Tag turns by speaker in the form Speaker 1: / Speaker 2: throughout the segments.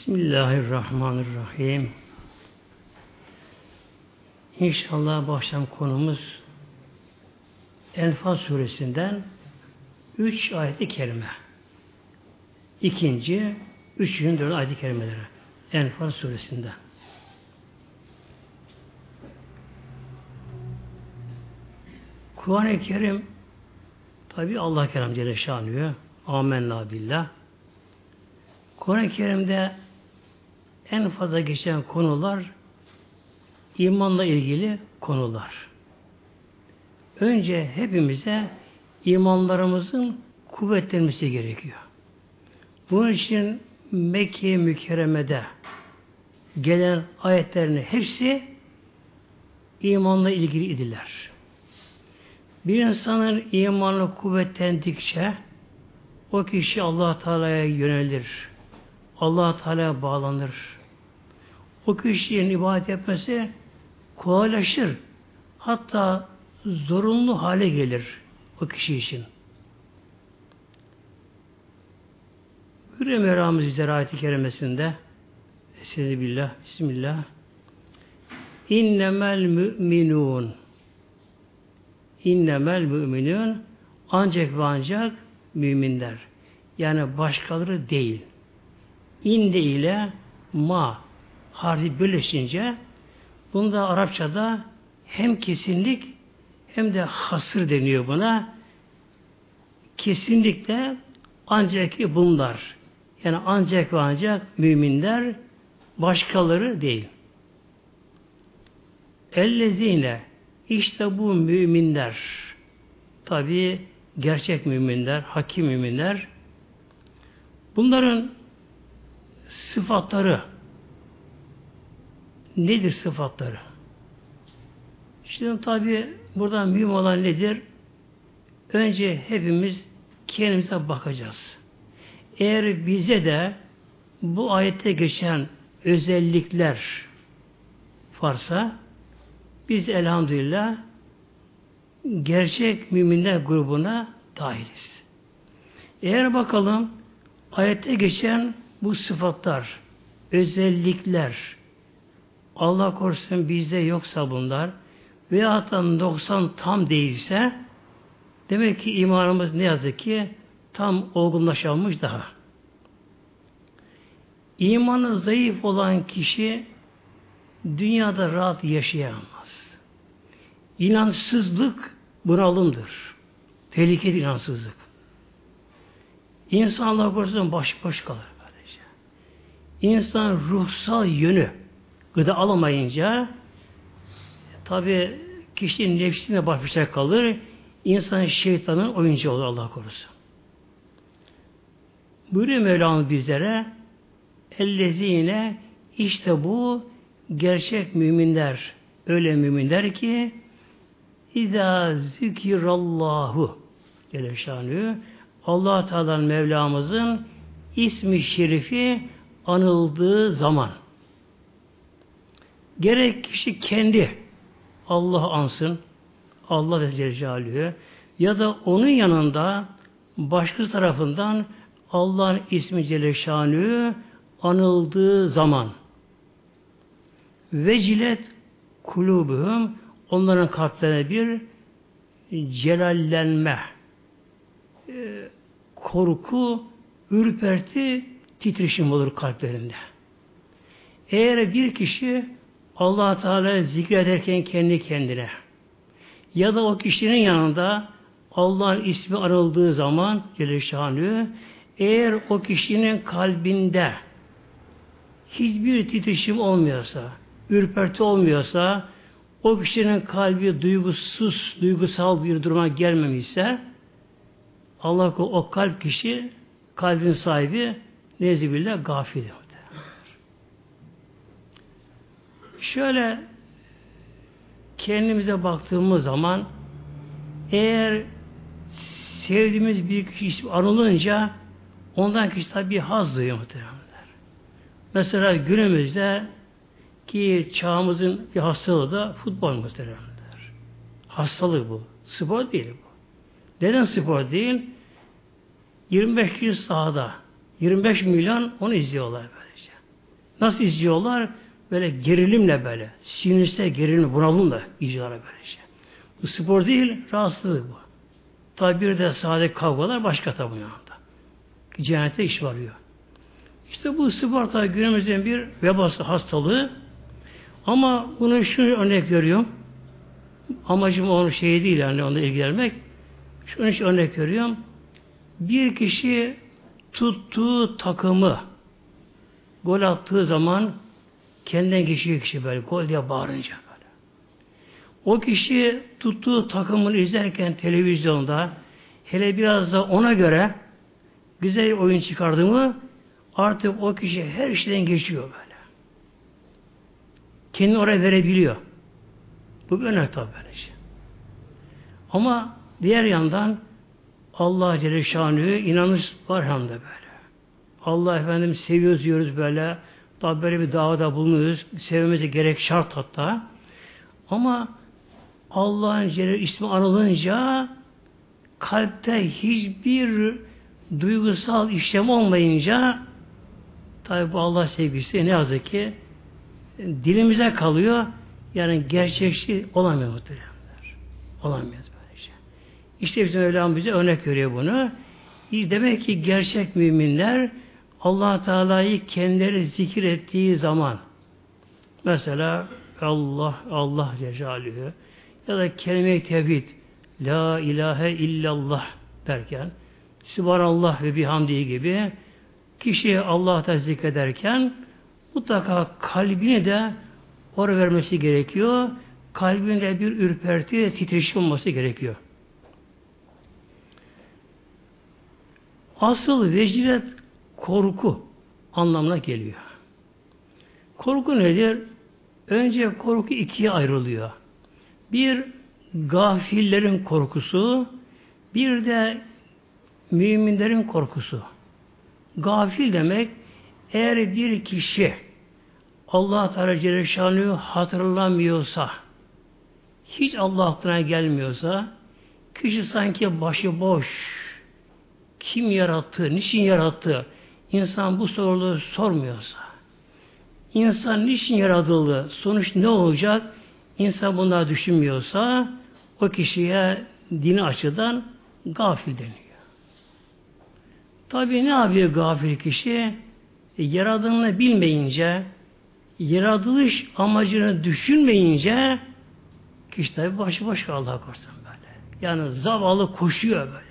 Speaker 1: Bismillahirrahmanirrahim. İnşallah başlam konumuz Enfal suresinden üç ayet-i kerime. İkinci, üçüncü, dördüncü ayet-i kerimeleri. Enfal suresinden. Kur'an-ı Kerim tabi Allah kelam Celle şanıyor. Amenna billah. Kur'an-ı Kerim'de en fazla geçen konular imanla ilgili konular. Önce hepimize imanlarımızın kuvvetlenmesi gerekiyor. Bunun için Mekke mükerremede gelen ayetlerin hepsi imanla ilgili idiler. Bir insanın imanı kuvvetlendikçe o kişi allah Teala'ya yönelir. allah Teala'ya bağlanır. O kişinin ibadet etmesi kolaylaşır. Hatta zorunlu hale gelir o kişi için. Buyuruyor Mevlamız bize ayet-i kerimesinde Sizi billah, Bismillah İnnemel müminun İnnemel müminun ancak ve ancak müminler. Yani başkaları değil. İnde ile ma harfi birleşince bunda Arapçada hem kesinlik hem de hasır deniyor buna. Kesinlikle ancak bunlar. Yani ancak ve ancak müminler başkaları değil. Ellezine işte bu müminler tabi gerçek müminler, hakim müminler bunların sıfatları nedir sıfatları? Şimdi tabi burada mühim olan nedir? Önce hepimiz kendimize bakacağız. Eğer bize de bu ayette geçen özellikler varsa biz elhamdülillah gerçek müminler grubuna dahiliz. Eğer bakalım ayette geçen bu sıfatlar, özellikler Allah korusun bizde yoksa bunlar veya 90 tam değilse demek ki imanımız ne yazık ki tam olgunlaşamamış daha. İmanı zayıf olan kişi dünyada rahat yaşayamaz. İnansızlık bunalımdır. Tehlikeli inansızlık. İnsan Allah korusun baş baş kalır kardeşim. İnsan ruhsal yönü gıda alamayınca tabi kişinin nefsine baş kalır. İnsan şeytanın oyuncu olur Allah korusun. Buyuruyor Mevlamız bizlere ellezine işte bu gerçek müminler öyle müminler ki İzâ zikirallahu Celle allah Teala'nın Mevlamızın ismi şerifi anıldığı zaman gerek kişi kendi Allah ansın Allah ve ya da onun yanında başkası tarafından Allah'ın ismi Celle anıldığı zaman vecilet kulubuhum onların kalplerine bir celallenme, e, korku, ürperti, titreşim olur kalplerinde. Eğer bir kişi allah Teala zikrederken kendi kendine ya da o kişinin yanında Allah'ın ismi arıldığı zaman Celle eğer o kişinin kalbinde hiçbir titreşim olmuyorsa, ürperti olmuyorsa, o kişinin kalbi duygusuz, duygusal bir duruma gelmemişse Allah o kalp kişi kalbin sahibi nezibillah gafil. Şöyle kendimize baktığımız zaman eğer sevdiğimiz bir kişi anılınca ondan kişi tabi haz duyuyor muhtemelen. Mesela günümüzde ki çağımızın bir hastalığı da futbol muhtemelenler. Hastalık bu. Spor değil bu. Neden spor değil? 25 kişi sahada. 25 milyon onu izliyorlar böylece. Nasıl izliyorlar? Böyle gerilimle böyle. Sinirsel gerilim, bunalımla izliyorlar böyle şey. Bu spor değil, rahatsızlık bu. Tabi bir de sade kavgalar başka tabi yanında. Cehennete iş varıyor. İşte bu spor tabi günümüzün bir vebası hastalığı. Ama bunu şu örnek görüyorum. Amacım onun şeyi değil yani onunla ilgilenmek. Şunu için örnek görüyorum. Bir kişi tuttuğu takımı gol attığı zaman kendinden geçiyor kişi böyle gol diye bağırınca böyle. O kişi tuttuğu takımını izlerken televizyonda hele biraz da ona göre güzel oyun çıkardı mı artık o kişi her şeyden geçiyor böyle. Kendini oraya verebiliyor. Bu bir örnek tabi böylece. Şey. Ama diğer yandan Allah Celle Şanlı'ya inanış var hem de böyle. Allah efendim seviyoruz diyoruz böyle. Tabi böyle bir davada bulunuyoruz. Sevmemize gerek şart hatta. Ama Allah'ın ismi anılınca kalpte hiçbir duygusal işlem olmayınca tabi bu Allah sevgisi ne yazık ki dilimize kalıyor. Yani gerçekçi olamıyor muhtemelen. Olamıyor böyle şey. İşte bizim Mevlam bize örnek görüyor bunu. Demek ki gerçek müminler allah Teala'yı kendileri zikir ettiği zaman mesela Allah, Allah Celaluhu ya da kelime-i tevhid La ilahe illallah derken Sübhanallah ve bihamdi gibi kişi Allah'ta zikrederken mutlaka kalbini de oraya vermesi gerekiyor. Kalbinde bir ürperti, titreşim olması gerekiyor. Asıl vecilet korku anlamına geliyor. Korku nedir? Önce korku ikiye ayrılıyor. Bir gafillerin korkusu, bir de müminlerin korkusu. Gafil demek eğer bir kişi Allah Teala Celle hatırlamıyorsa, hiç Allah aklına gelmiyorsa, kişi sanki başı boş, kim yarattı, niçin yarattı, insan bu soruları sormuyorsa, insan niçin yaratıldı, sonuç ne olacak, insan bunları düşünmüyorsa, o kişiye dini açıdan gafil deniyor. Tabi ne yapıyor gafil kişi? E, yaradığını bilmeyince, yaratılış amacını düşünmeyince kişi tabi başı boş kaldı korusun böyle. Yani zavallı koşuyor böyle.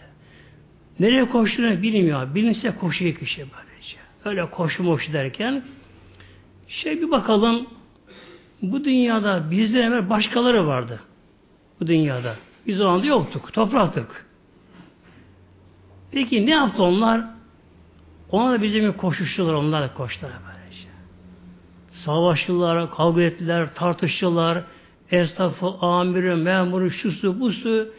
Speaker 1: Nereye koştuğunu bilmiyor. Bilinse koşuyor kişi böylece. Öyle koşu moşu derken şey bir bakalım bu dünyada bizden evvel başkaları vardı. Bu dünyada. Biz o anda yoktuk. Topraktık. Peki ne yaptı onlar? Onlar da bizim koşuştular. Onlar da koştular böylece. Savaştılar, kavga ettiler, tartıştılar. Esnafı, amiri, memuru, şusu, busu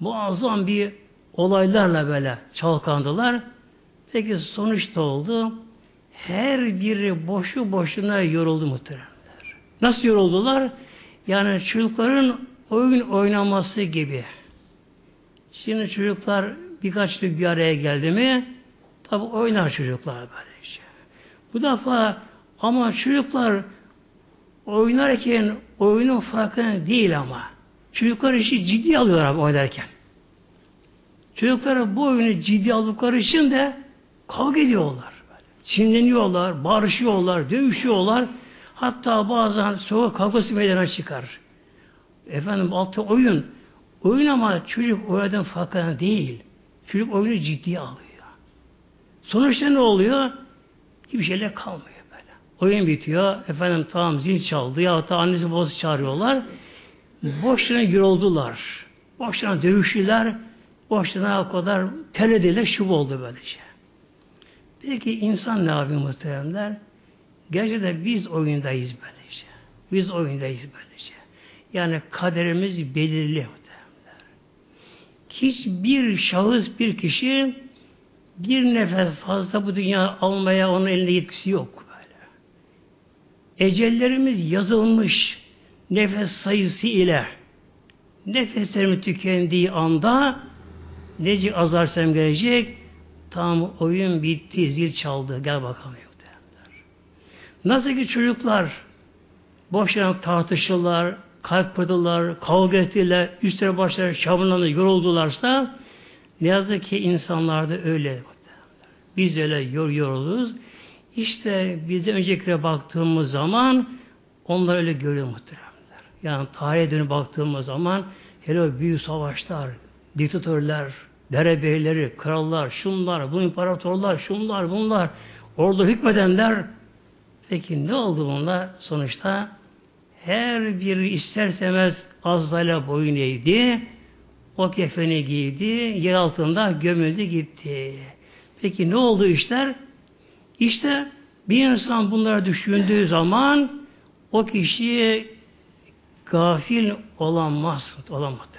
Speaker 1: muazzam bir olaylarla böyle çalkandılar. Peki sonuç da oldu? Her biri boşu boşuna yoruldu muhteremler. Nasıl yoruldular? Yani çocukların oyun oynaması gibi. Şimdi çocuklar birkaç bir araya geldi mi tabi oynar çocuklar böylece. Bu defa ama çocuklar oynarken oyunun farkında değil ama. Çocuklar işi ciddi alıyorlar oynarken. Çocuklar bu oyunu ciddi aldıkları için de kavga ediyorlar. Çinleniyorlar, barışıyorlar, dövüşüyorlar. Hatta bazen sokak kavgası meydana çıkar. Efendim altı oyun. Oyun ama çocuk oynadan farkında değil. Çocuk oyunu ciddiye alıyor. Sonuçta ne oluyor? Hiçbir şeyle kalmıyor böyle. Oyun bitiyor. Efendim tamam zil çaldı ya da annesi babası çağırıyorlar. Boşuna yoruldular. Boşuna dövüştüler. Boşuna o kadar terlediler. Şub oldu böylece. Peki insan ne yapıyor muhteremler? Gerçekten biz oyundayız böylece. Biz oyundayız böylece. Yani kaderimiz belirli. Hiçbir şahıs, bir kişi bir nefes fazla bu dünya almaya onun elinde yetkisi yok. Böyle. Ecellerimiz yazılmış nefes sayısı ile nefeslerimiz tükendiği anda neci azarsam gelecek tam oyun bitti, zil çaldı. Gel bakalım. Nasıl ki çocuklar boş yere tartışırlar, kalp kırdılar, kavga ettiler, üstüne başları çabunlanır, yoruldularsa ne yazık ki insanlarda öyle. Biz öyle yor yoruluruz. İşte bizden öncekilere baktığımız zaman onlar öyle görüyor muhteremler. Yani tarihe dönüp baktığımız zaman hele büyük savaşlar, diktatörler, derebeyleri, krallar, şunlar, bu imparatorlar, şunlar, bunlar, orada hükmedenler peki ne oldu bunlar? Sonuçta her biri istersemez Azrail'e boyun eğdi, o kefeni giydi, yer altında gömüldü gitti. Peki ne oldu işler? İşte bir insan bunlara düşündüğü zaman o kişi gafil olamaz, olamaz.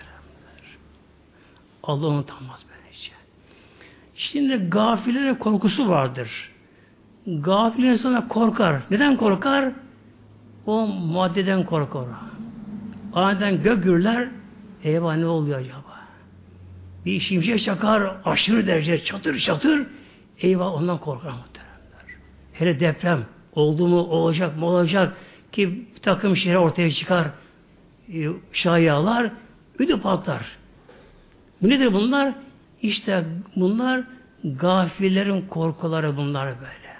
Speaker 1: Allah unutamaz böylece. Şimdi gafilere korkusu vardır. Gafil insana korkar. Neden korkar? O maddeden korkar. Aniden gök gürler. Eyvah ne oluyor acaba? Bir şimşek çakar aşırı derece çatır çatır. Eyvah ondan korkar muhteremler. Hele deprem oldu mu olacak mı olacak ki bir takım şeyler ortaya çıkar e, şayalar ödü patlar. Bu nedir bunlar? İşte bunlar gafillerin korkuları bunlar böyle.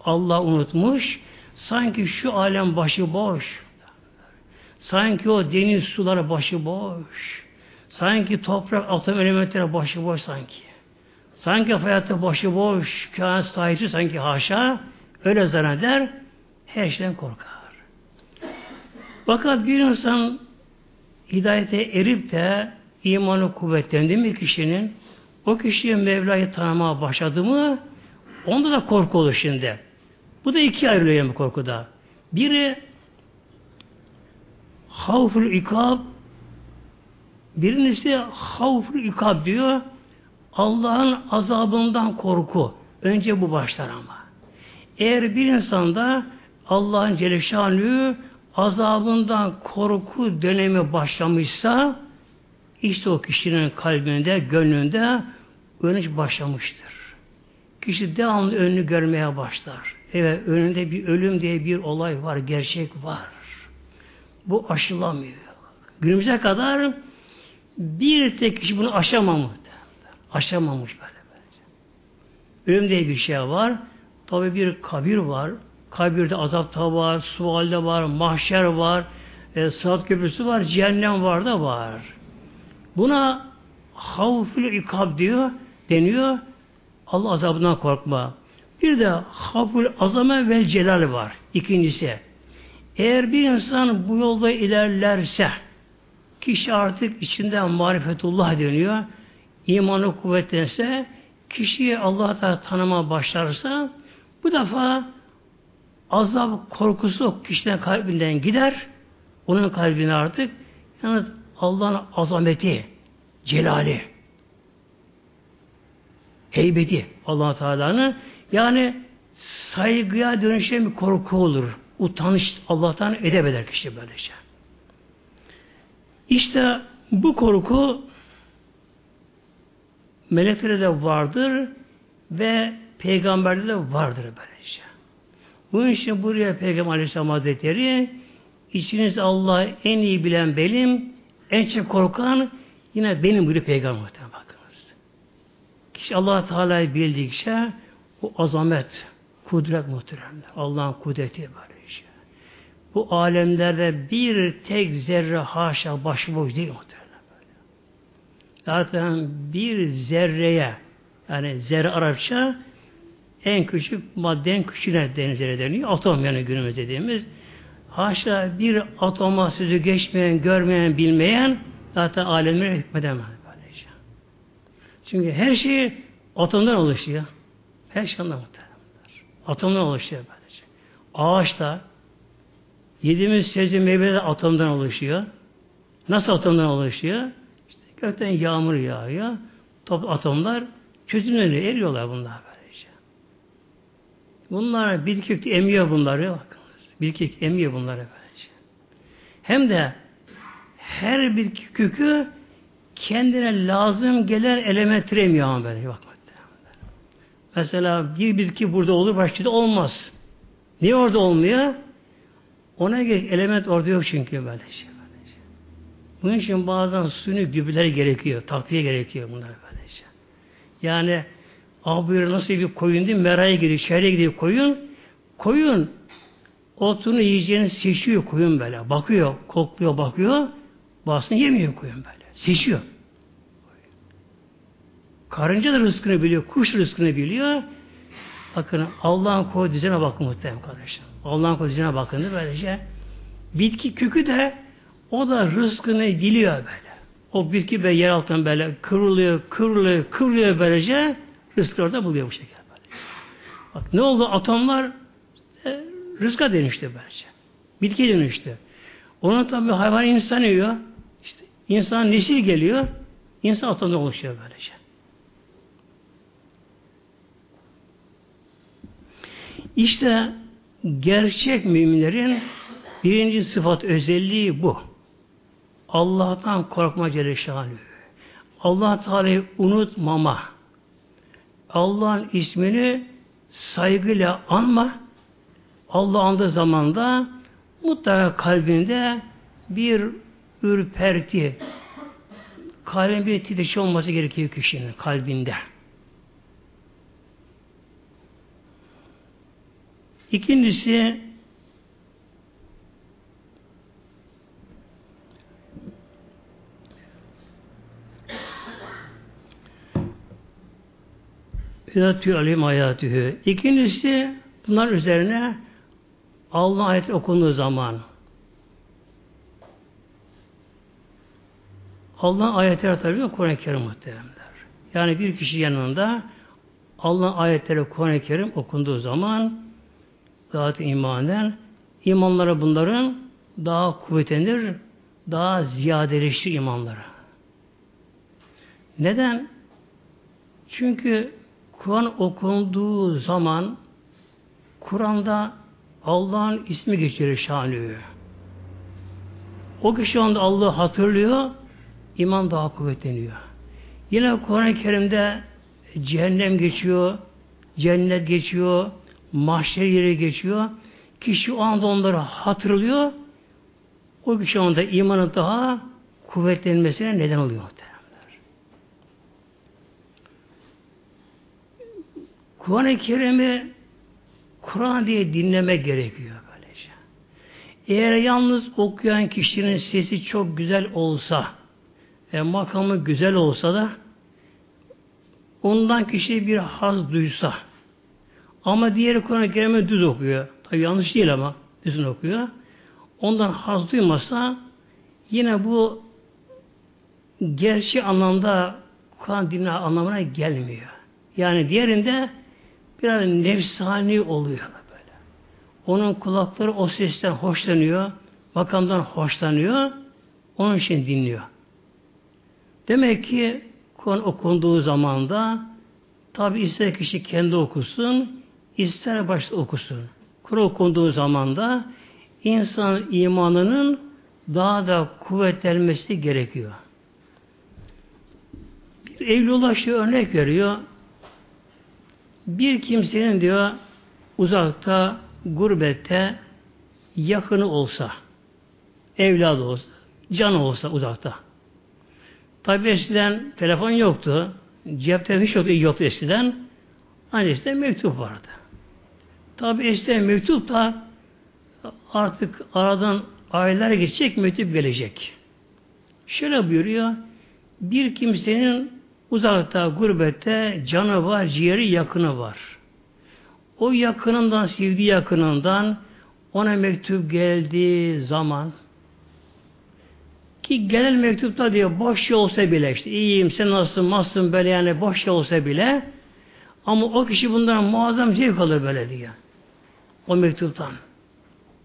Speaker 1: Allah unutmuş. Sanki şu alem başı boş. Sanki o deniz suları başı boş. Sanki toprak atom elementleri başı boş sanki. Sanki hayatı başı boş. Kainat sahibi sanki haşa. Öyle zanneder. Her şeyden korkar. Fakat bir insan hidayete erip de imanı kuvvetlendi mi kişinin o kişiye Mevla'yı tanımaya başladı mı onda da korku olur şimdi. Bu da iki ayrılıyor bu korkuda. Biri havful ikab birincisi havful ikab diyor Allah'ın azabından korku. Önce bu başlar ama. Eğer bir insanda Allah'ın Celle azabından korku dönemi başlamışsa işte o kişinin kalbinde, gönlünde uyanış başlamıştır. Kişi devamlı önünü görmeye başlar. Evet, önünde bir ölüm diye bir olay var, gerçek var. Bu aşılamıyor. Günümüze kadar bir tek kişi bunu aşamamış. Aşamamış böyle. Ölüm diye bir şey var. Tabi bir kabir var. Kabirde azap da var, sualde var, mahşer var, e, sırat köprüsü var, cehennem var da var. Buna havfül ikab diyor, deniyor. Allah azabından korkma. Bir de havfül azame ve celal var. İkincisi. Eğer bir insan bu yolda ilerlerse kişi artık içinden marifetullah deniyor. imanı kuvvetlense kişiyi Allah'ta tanıma başlarsa bu defa azap korkusu kişinin kalbinden gider. Onun kalbine artık yalnız Allah'ın azameti, celali, heybeti allah Teala'nın yani saygıya dönüşen bir korku olur. Utanış Allah'tan edebeder kişi böylece. İşte bu korku meleklerde de vardır ve peygamberde de vardır böylece. Bu için buraya Peygamber Aleyhisselam Hazretleri içinizde Allah'ı en iyi bilen benim, en çok korkan yine benim buyuruyor Peygamber bakınız. Kişi allah Teala'yı bildikçe o azamet, kudret muhteremler. Allah'ın kudreti böyle işte. Bu alemlerde bir tek zerre haşa başıboş değil muhteremler. Zaten bir zerreye yani zerre Arapça en küçük madde en küçüğüne denize deniyor. Atom yani günümüz dediğimiz. Haşa bir atoma sözü geçmeyen, görmeyen, bilmeyen zaten alemlere hükmedemez. Böylece. Çünkü her şey atomdan oluşuyor. Her şey ondan muhtemelendir. Atomdan oluşuyor böylece. Ağaç da yediğimiz sebze meyve de atomdan oluşuyor. Nasıl atomdan oluşuyor? İşte gökten yağmur yağıyor. Top atomlar çözümleniyor, eriyorlar bunlar böylece. Bunlar bitki emiyor bunları. Bakın. Bitki emiyor bunları böylece. Hem de her bir kökü kendine lazım gelen elementleri emiyor ama böyle. Bak, mesela bir bitki burada olur, başka da olmaz. Niye orada olmuyor? Ona gerek element orada yok çünkü böyle şey. Bunun için bazen suni gübreler gerekiyor. Takviye gerekiyor bunlar böylece. Yani abi nasıl bir koyun değil meraya gidiyor, şehre gidiyor koyun. Koyun otunu yiyeceğini seçiyor koyun böyle. Bakıyor, kokluyor, bakıyor. Bazısını yemiyor koyun böyle. Seçiyor. Karınca da rızkını biliyor, kuş rızkını biliyor. Bakın Allah'ın koyduğu düzene bakın muhtemelen kardeşim. Allah'ın koyduğu düzene bakın böylece. Bitki kökü de o da rızkını biliyor böyle. O bitki be yer altından böyle kırılıyor, kırılıyor, kırılıyor böylece rızkı orada buluyor bu şekilde. Böyle. Bak ne oldu? Atomlar rızka dönüştü böylece. Bitki dönüştü. Onun tabi hayvan insan yiyor. İşte insan nesil geliyor. İnsan atomda oluşuyor böylece. İşte gerçek müminlerin birinci sıfat özelliği bu. Allah'tan korkma Celle Allah Teala'yı unutmama. Allah'ın ismini saygıyla anma. Allah andığı zaman da mutlaka kalbinde bir ürperti, kalbin bir titreşim olması gerekiyor kişinin kalbinde. İkincisi Yatıyor alim hayatühü. İkincisi bunlar üzerine Allah ayeti okunduğu zaman Allah ayetleri tabi Kur'an-ı Kerim muhteremler. Yani bir kişi yanında Allah ayetleri Kur'an-ı Kerim okunduğu zaman zat imanen imanları bunların daha kuvvetlenir, daha ziyadeleşir imanları. Neden? Çünkü Kur'an okunduğu zaman Kur'an'da Allah'ın ismi geçirir şanı. O kişi anda Allah'ı hatırlıyor, iman daha kuvvetleniyor. Yine Kur'an-ı Kerim'de cehennem geçiyor, cennet geçiyor, mahşer yeri geçiyor. Kişi o anda onları hatırlıyor. O kişi anda imanı daha kuvvetlenmesine neden oluyor muhtemelenler. Kur'an-ı Kerim'i Kur'an diye dinleme gerekiyor böylece. Eğer yalnız okuyan kişinin sesi çok güzel olsa, e, makamı güzel olsa da ondan kişi bir haz duysa, ama diğeri Kur'an-ı Kerim'i düz okuyor. Tabi yanlış değil ama düzün okuyor. Ondan haz duymasa yine bu gerçek anlamda Kur'an dinle anlamına gelmiyor. Yani diğerinde biraz nefsani oluyor böyle. Onun kulakları o sesten hoşlanıyor, makamdan hoşlanıyor, onun için dinliyor. Demek ki Kur'an okunduğu zaman da tabi ister kişi kendi okusun, ister başta okusun. Kur'an okunduğu zaman da insan imanının daha da kuvvetlenmesi gerekiyor. Bir Evlullah şey örnek veriyor. Bir kimsenin diyor uzakta, gurbette yakını olsa, evladı olsa, canı olsa uzakta. Tabi eskiden telefon yoktu. Cepte hiç yoktu, yoktu eskiden. Ancak mektup vardı. Tabi işte mektup da artık aradan aylar geçecek, mektup gelecek. Şöyle buyuruyor, bir kimsenin uzakta, gurbette canı var, ciğeri yakını var. O yakınından, sevdiği yakınından ona mektup geldiği zaman ki gelen mektupta diyor boş olsa bile işte iyiyim sen nasılsın nasılsın böyle yani boş olsa bile ama o kişi bundan muazzam zevk alır böyle diyor o mektuptan.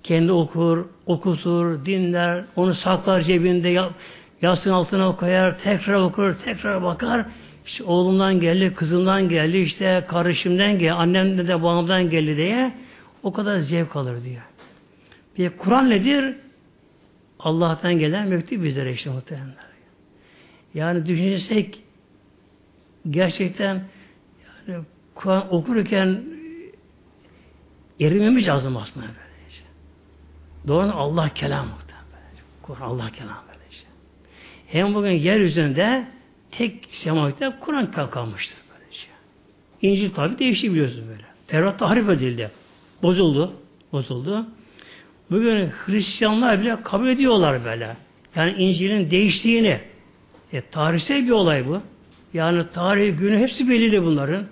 Speaker 1: Kendi okur, okutur, dinler, onu saklar cebinde, yastığın altına koyar, tekrar okur, tekrar bakar. İşte oğlumdan geldi, kızımdan geldi, işte kardeşimden geldi, annemden de babamdan geldi diye o kadar zevk alır diyor. Bir Kur'an nedir? Allah'tan gelen mektup bizlere işte muhtemelen. Yani düşünsek gerçekten yani Kur'an okurken Erimemiz lazım aslında böylece. Doğru Allah kelamı. Kur'an Allah böylece. Hem bugün yeryüzünde tek semavitte Kur'an kalmıştır böylece. İncil tabi değişti biliyorsunuz böyle. Tevrat tahrif edildi. Bozuldu. Bozuldu. Bugün Hristiyanlar bile kabul ediyorlar böyle. Yani İncil'in değiştiğini. E, tarihsel bir olay bu. Yani tarih günü hepsi belirli bunların.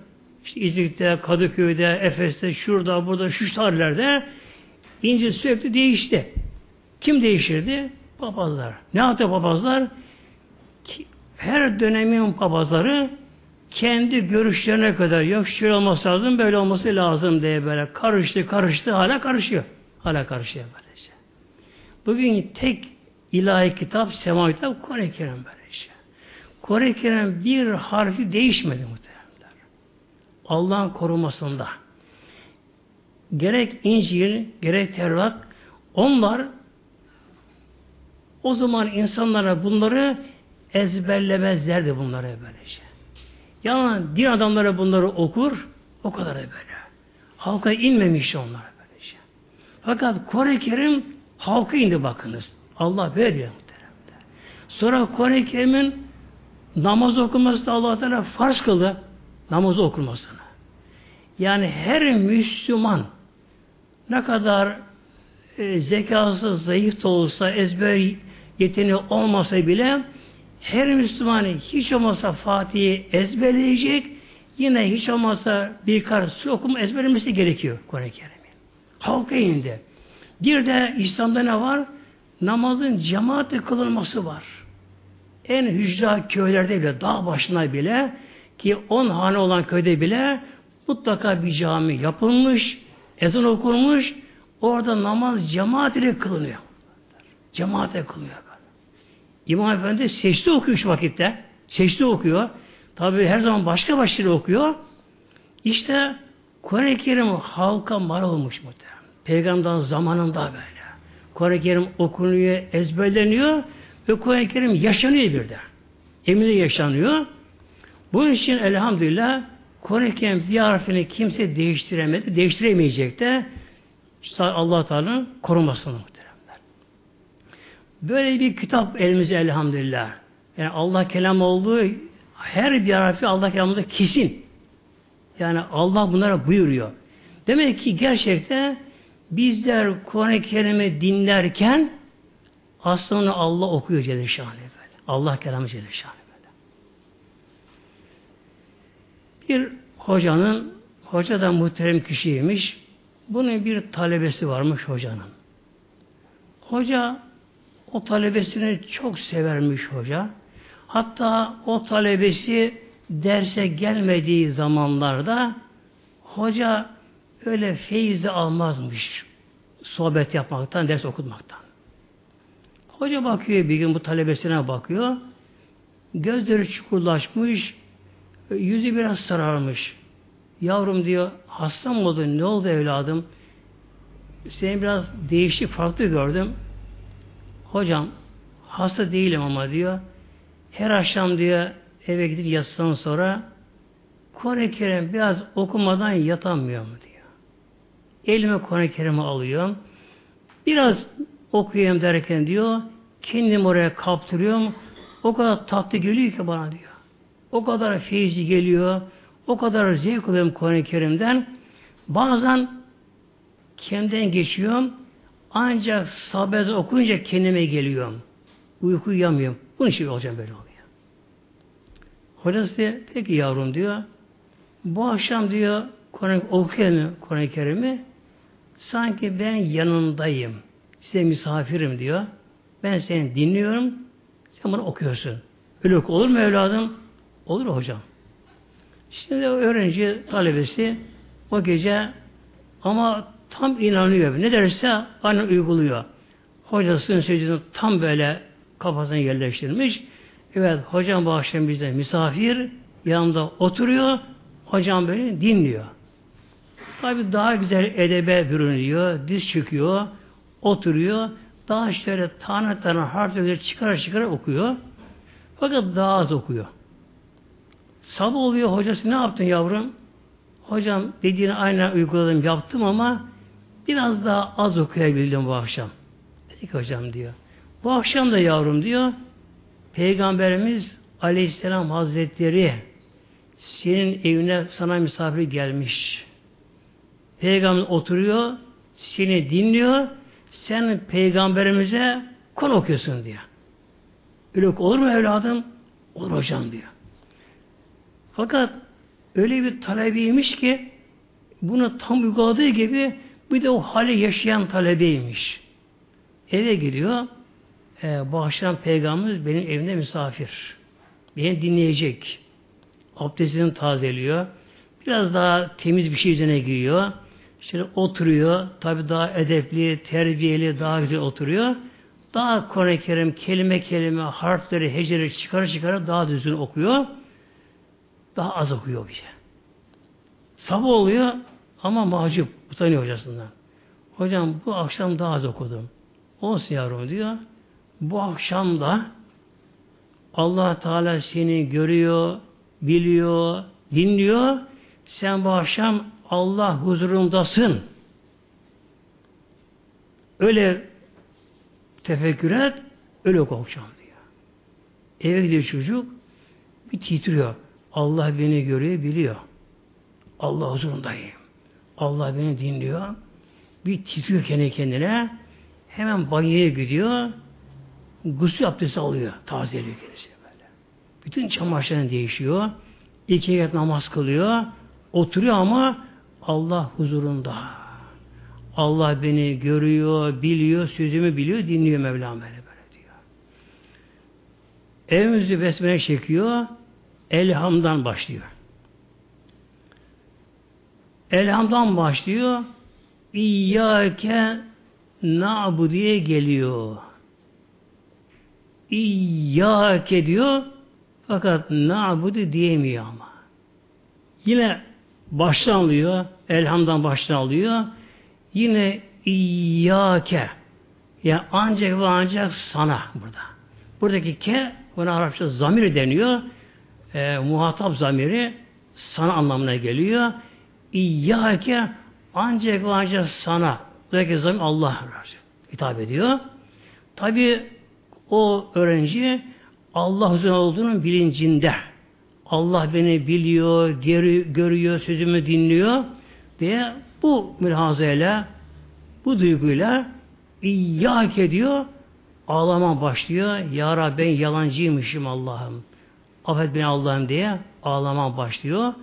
Speaker 1: İşte İznik'te, Kadıköy'de, Efes'te, şurada, burada, şu tarihlerde İncil sürekli değişti. Kim değişirdi? Papazlar. Ne yaptı papazlar? Her dönemin papazları kendi görüşlerine kadar yok şöyle olması lazım, böyle olması lazım diye böyle karıştı, karıştı, hala karışıyor. Hala karışıyor böylece. Bugün tek ilahi kitap, semavi kitap Kore Kerim böylece. Kore Kerim bir harfi değişmedi muhtemelen. Allah'ın korumasında. Gerek İncil, gerek Tevrat, onlar o zaman insanlara bunları ezberlemezlerdi bunları böylece. Yani din adamları bunları okur, o kadar böyle. Halka inmemiş onlar böylece. Fakat Kore Kerim halka indi bakınız. Allah veriyor muhteremde. Sonra Kore Kerim'in namaz okuması da Allah Teala farz kıldı. Namazı okunmasını. Yani her Müslüman ne kadar e, zekası zayıf da olsa, ezber yeteneği olmasa bile her Müslüman hiç olmasa Fatih'i ezberleyecek, yine hiç olmasa birkaç su okuma ezberlemesi gerekiyor Kur'an-ı Kerim'i. Halka indi. Bir de İslam'da ne var? Namazın cemaatle kılınması var. En hücra köylerde bile, dağ başına bile ki on hane olan köyde bile mutlaka bir cami yapılmış, ezan okunmuş, orada namaz cemaat ile kılınıyor. Cemaatle kılıyor. İmam Efendi seçti okuyor şu vakitte. Seçti okuyor. Tabi her zaman başka başka okuyor. İşte Kur'an-ı Kerim halka mal olmuş muhtemelen. Peygamber zamanında böyle. Kur'an-ı Kerim okunuyor, ezberleniyor ve Kur'an-ı Kerim yaşanıyor bir de. Emine yaşanıyor. Bu için elhamdülillah Kur'an-ı Kerim bir harfini kimse değiştiremedi, değiştiremeyecek de allah Teala'nın korumasını Böyle bir kitap elimizde elhamdülillah. Yani Allah kelam olduğu her bir harfi Allah kelamında kesin. Yani Allah bunlara buyuruyor. Demek ki gerçekten bizler Kur'an-ı Kerim'i dinlerken aslında Allah okuyor Celle Şanlı böyle. Allah kelamı Celle Şanlı böyle. Bir hocanın, hoca da muhterem kişiymiş. Bunun bir talebesi varmış hocanın. Hoca o talebesini çok severmiş hoca. Hatta o talebesi derse gelmediği zamanlarda hoca öyle feyzi almazmış sohbet yapmaktan, ders okutmaktan. Hoca bakıyor bir gün bu talebesine bakıyor. Gözleri çukurlaşmış, yüzü biraz sararmış. Yavrum diyor, hasta mı oldun, ne oldu evladım? Seni biraz değişik, farklı gördüm. Hocam hasta değilim ama diyor. Her akşam diyor eve gidip yatsam sonra Kur'an-ı Kerim biraz okumadan yatamıyorum diyor. Elime Kur'an-ı Kerim'i alıyorum. Biraz okuyayım derken diyor kendim oraya kaptırıyorum. O kadar tatlı geliyor ki bana diyor. O kadar feyzi geliyor. O kadar zevk alıyorum Kur'an-ı Kerim'den. Bazen kendimden geçiyorum. Ancak sabez okuyunca kendime geliyorum. Uyku uyuyamıyorum. Bunun için olacağım böyle oluyor. Hocası diyor, peki yavrum diyor, bu akşam diyor, Kur'an okuyalım Kur'an-ı Kerim'i, sanki ben yanındayım, size misafirim diyor. Ben seni dinliyorum, sen bunu okuyorsun. Öyle olur mu evladım? Olur hocam. Şimdi öğrenci talebesi o gece ama tam inanıyor. Ne derse aynı uyguluyor. Hocasının sözünü tam böyle kafasına yerleştirmiş. Evet hocam bu akşam bize misafir yanında oturuyor. Hocam böyle dinliyor. Tabi daha güzel edebe bürünüyor, diz çıkıyor, oturuyor. Daha şöyle tane tane harfleri çıkar çıkar okuyor. Fakat daha az okuyor. Sabah oluyor hocası ne yaptın yavrum? Hocam dediğini aynen uyguladım yaptım ama biraz daha az okuyabildim bu akşam. Peki hocam diyor. Bu akşam da yavrum diyor, Peygamberimiz Aleyhisselam Hazretleri senin evine sana misafir gelmiş. Peygamber oturuyor, seni dinliyor, sen peygamberimize konu okuyorsun diyor. Öyle olur mu evladım? Olur hocam diyor. Fakat öyle bir talebiymiş ki bunu tam uyguladığı gibi bir de o hali yaşayan talebeymiş. Eve giriyor. E, akşam peygamberimiz benim evimde misafir. Beni dinleyecek. Abdestini tazeliyor. Biraz daha temiz bir şey üzerine giyiyor. İşte oturuyor. Tabi daha edepli, terbiyeli, daha güzel oturuyor. Daha Kur'an-ı Kerim kelime kelime, harfleri, heceleri çıkar çıkar daha düzgün okuyor. Daha az okuyor bir şey. Sabah oluyor ama mahcup, utanıyor hocasından. Hocam bu akşam daha az okudum. Olsun yavrum diyor. Bu akşam da allah Teala seni görüyor, biliyor, dinliyor. Sen bu akşam Allah huzurundasın. Öyle tefekkür et, öyle okuyacağım diyor. Eve gidiyor çocuk, bir titriyor. Allah beni görüyor, biliyor. Allah huzurundayım. Allah beni dinliyor. Bir titriyor kendi kendine. Hemen banyoya gidiyor. Gusül abdesti alıyor. Tazeliyor kendisi böyle. Bütün çamaşırlarını değişiyor. İki rekat namaz kılıyor. Oturuyor ama Allah huzurunda. Allah beni görüyor, biliyor, sözümü biliyor, dinliyor Mevlam böyle böyle diyor. Evimizi besmele çekiyor. Elhamdan başlıyor. Elhamdan başlıyor. İyyâke na'bu diye geliyor. İyyâke diyor fakat na'budu diyemiyor ama. Yine baştan alıyor. Elhamdan baştan alıyor. Yine İyyâke yani ancak ve ancak sana burada. Buradaki ke buna Arapça zamir deniyor. E, muhatap zamiri sana anlamına geliyor. İyyâke ancak ve ancak sana. Buradaki zamir Allah hitap ediyor. Tabi o öğrenci Allah huzurunda olduğunun bilincinde. Allah beni biliyor, geri, görüyor, sözümü dinliyor diye bu mülhazeyle, bu duyguyla İyyâk ediyor, ağlama başlıyor. Ya Rabbi ben yalancıymışım Allah'ım. Affet beni Allah'ım diye ağlama başlıyor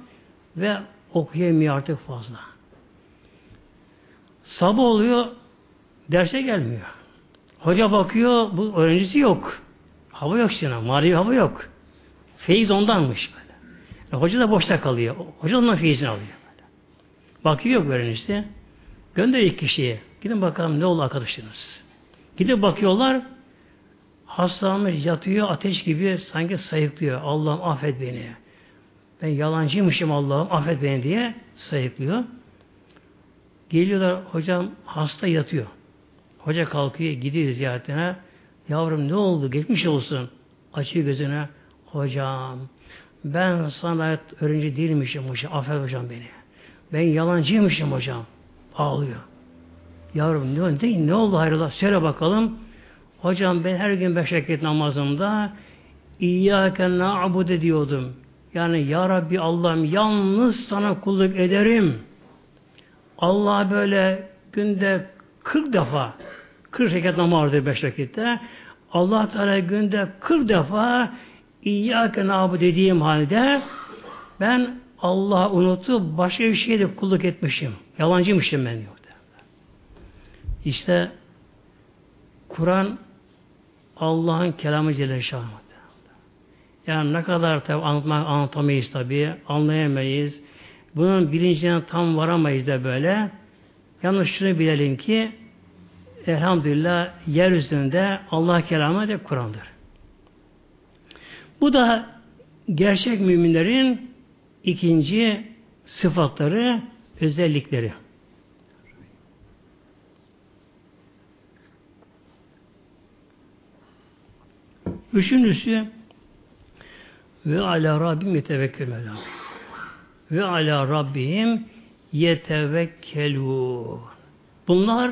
Speaker 1: ve okuyamıyor artık fazla. Sabah oluyor, derse gelmiyor. Hoca bakıyor, bu öğrencisi yok. Hava yok işte, manevi hava yok. Feyiz ondanmış böyle. E, hoca da boşta kalıyor. Hoca ondan feyizini alıyor. Böyle. Bakıyor yok öğrencisi. Gönderiyor kişiye. Gidin bakalım ne oldu arkadaşlarınız. Gidip bakıyorlar, hastalanmış yatıyor ateş gibi sanki sayıklıyor. Allah'ım affet beni. Ben yalancıymışım Allah'ım affet beni diye sayıklıyor. Geliyorlar hocam hasta yatıyor. Hoca kalkıyor gidiyor ziyaretine. Yavrum ne oldu? Geçmiş olsun. Açıyor gözüne. Hocam ben sana öğrenci değilmişim hocam. Affet hocam beni. Ben yalancıymışım hocam. Ağlıyor. Yavrum ne, ne, ne oldu hayrola? Söyle bakalım. Hocam ben her gün beş vakit namazımda İyyâke na'budu diyordum. Yani Ya Rabbi Allah'ım yalnız sana kulluk ederim. Allah böyle günde 40 defa 40 rekat namaz vardır 5 vakitte. Allah Teala günde 40 defa İyyâke nâbu dediğim halde ben Allah'ı unutup başka bir şeyde kulluk etmişim. Yalancıymışım ben yok. İşte Kur'an Allah'ın kelamı Celle Şahı. Yani ne kadar tabi anlatmak anlatamayız tabi, anlayamayız. Bunun bilincine tam varamayız da böyle. Yalnız şunu bilelim ki elhamdülillah yeryüzünde Allah kelamı de Kur'an'dır. Bu da gerçek müminlerin ikinci sıfatları, özellikleri. Üçüncüsü ve ala Rabbim yetevekkül Ve ala Rabbim yetevekkelu. Bunlar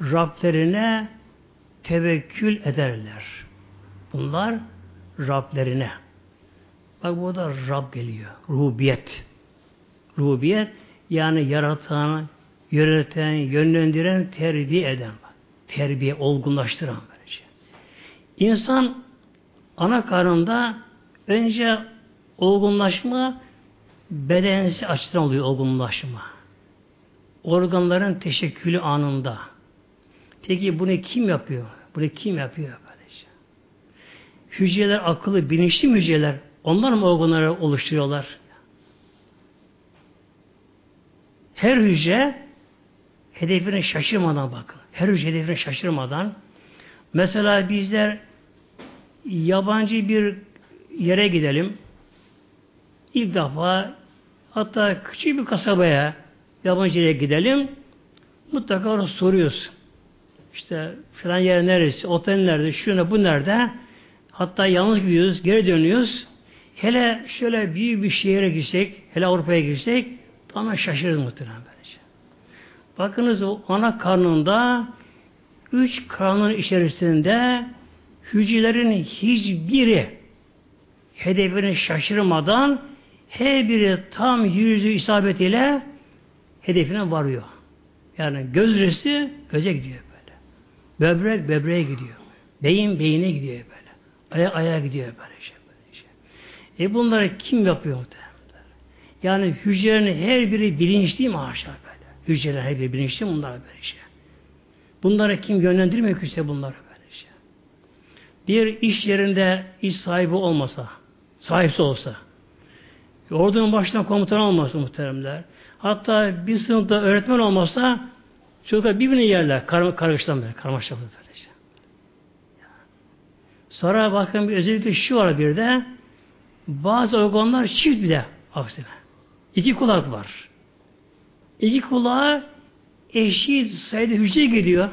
Speaker 1: Rablerine tevekkül ederler. Bunlar Rablerine. Bak burada Rab geliyor. Rubiyet. Rubiyet yani yaratan, yöneten, yönlendiren, terbiye eden. Terbiye, olgunlaştıran böylece. İnsan ana karnında önce olgunlaşma bedensi açıdan oluyor olgunlaşma. Organların teşekkülü anında. Peki bunu kim yapıyor? Bunu kim yapıyor böylece? Hücreler akıllı, bilinçli hücreler onlar mı organları oluşturuyorlar? Her hücre hedefine şaşırmadan bakın. Her hücre hedefine şaşırmadan mesela bizler yabancı bir yere gidelim. İlk defa hatta küçük bir kasabaya yabancı yere gidelim. Mutlaka orada soruyoruz. İşte filan yer neresi, otel nerede, şu ne, bu nerede? Hatta yalnız gidiyoruz, geri dönüyoruz. Hele şöyle büyük bir şehire gitsek, hele Avrupa'ya gitsek, tamamen şaşırırız muhtemelen böylece. Bakınız o ana karnında üç karnın içerisinde hücrelerin hiçbiri hedefini şaşırmadan her biri tam yüzü isabetiyle hedefine varıyor. Yani göz resi göze gidiyor böyle. Böbrek böbreğe gidiyor. Beyin beyine gidiyor böyle. Aya aya gidiyor böyle şey. Böyle şey. E bunları kim yapıyor muhtemelen? Yani hücrelerin her biri bilinçli mi haşa böyle? Hücreler her biri bilinçli bunlar böyle şey. Bunları kim yönlendirmiyor ki bunları böyle şey. Bir iş yerinde iş sahibi olmasa, sahipsi olsa, ordunun başına komutan olmasa muhteremler, hatta bir sınıfta öğretmen olmasa çocuklar birbirini yerler, kar karıştan böyle, karmaşalı böylece. Sonra bakın bir özellikle şu var bir de, bazı organlar çift bir de aksine. İki kulak var. İki kulağa eşit sayıda hücre gidiyor.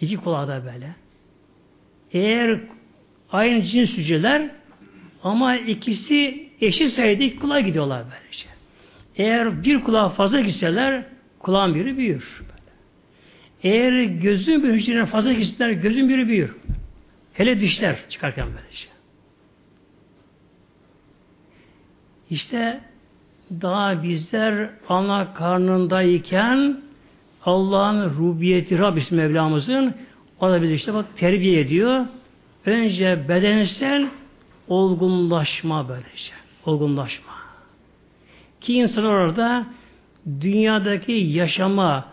Speaker 1: İki kulağa da böyle. Eğer aynı cins hücreler ama ikisi eşit sayıda iki kulağa gidiyorlar böylece. Eğer bir kulağa fazla gitseler kulağın biri büyür. Eğer gözün bir hücrelerine fazla gitseler gözün biri büyür. Hele dişler çıkarken böylece. İşte daha bizler ana karnındayken Allah'ın rubiyeti Rabbis Mevlamızın o da bizi işte bak terbiye ediyor. Önce bedensel olgunlaşma böylece. Olgunlaşma. Ki insan orada dünyadaki yaşama,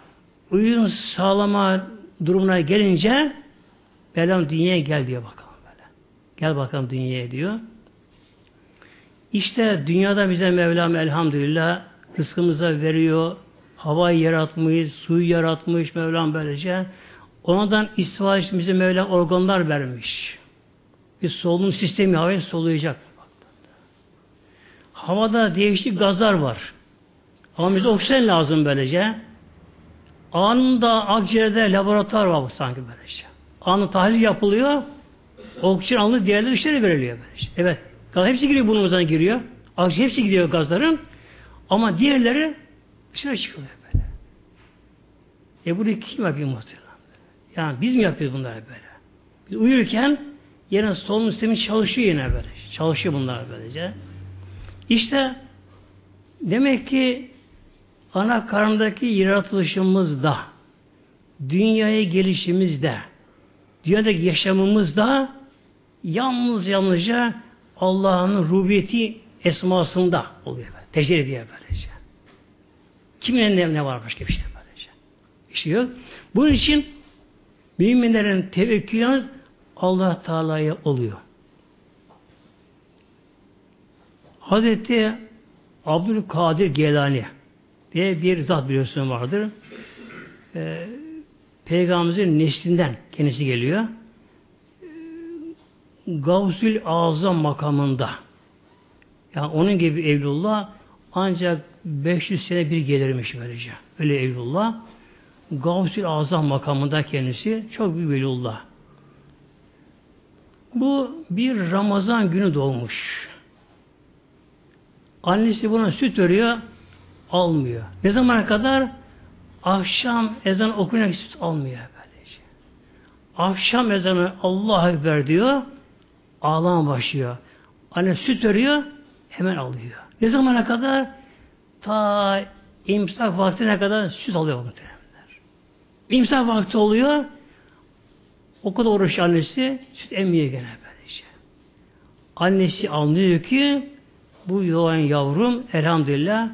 Speaker 1: uyum sağlama durumuna gelince Mevlam dünyaya gel diyor bakalım böyle. Gel bakalım dünyaya diyor. İşte dünyada bize Mevlam elhamdülillah rızkımıza veriyor. Havayı yaratmış, suyu yaratmış Mevlam böylece. Ondan istifade için bize Mevlam organlar vermiş. Bir solunum sistemi havayı soluyacak. Havada değişik gazlar var. Ama bize oksijen lazım böylece. Anında akciğerde laboratuvar var sanki böylece. Anında tahlil yapılıyor. Oksijen alınır, diğerleri dışarı veriliyor böylece. Evet. Gaz hepsi giriyor burnumuzdan giriyor. Akciğer hepsi gidiyor gazların. Ama diğerleri dışarı çıkıyor böyle. E bunu kim yapıyor muhtemelen? Yani biz mi yapıyoruz bunları böyle? Biz uyurken yine solunum sistemi çalışıyor yine böyle. Çalışıyor bunlar böylece. İşte demek ki ana karnındaki yaratılışımızda, dünyaya gelişimizde, dünyadaki yaşamımızda yalnız yalnızca Allah'ın rubiyeti esmasında oluyor. Tecelli ediyor böylece. Kimin elinde ne var başka bir şey böylece. İşte yok. Bunun için müminlerin tevekkülü Allah Teala'ya oluyor. Hazreti Abdülkadir Gelani diye bir zat biliyorsun vardır. Ee, Peygamberimizin neslinden kendisi geliyor. Gavsül Azam makamında. Yani onun gibi Evlullah ancak 500 sene bir gelirmiş böylece. Öyle Evlullah. Gavsül Azam makamında kendisi çok bir velullah. Bu bir Ramazan günü doğmuş. Annesi buna süt veriyor, almıyor. Ne zamana kadar? Akşam ezan okuyan süt almıyor böylece. Akşam ezanı Allah Ekber diyor. Ağlama başlıyor. Anne süt veriyor. Hemen alıyor. Ne zamana kadar? Ta imsak vaktine kadar süt alıyor muhtemelenler. İmsak vakti oluyor. O kadar oruç annesi süt emmiyor gene böylece. Annesi anlıyor ki bu yoğan yavrum elhamdülillah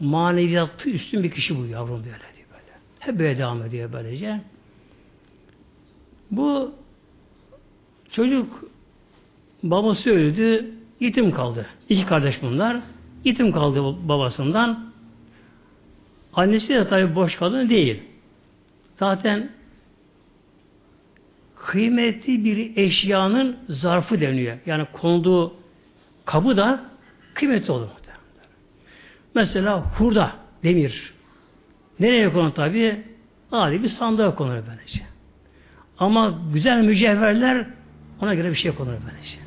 Speaker 1: maneviyatı üstün bir kişi bu yavrum böyle diyor böyle. Hep böyle devam ediyor böylece. Bu çocuk babası öldü, yetim kaldı. İki kardeş bunlar. Yetim kaldı babasından. Annesi de tabi boş kadın değil. Zaten kıymetli bir eşyanın zarfı deniyor. Yani konduğu kabı da kıymetli olur. Mesela hurda, demir. Nereye konur tabi? Adi bir sandığa konur böylece. Ama güzel mücevherler ona göre bir şey konur böylece.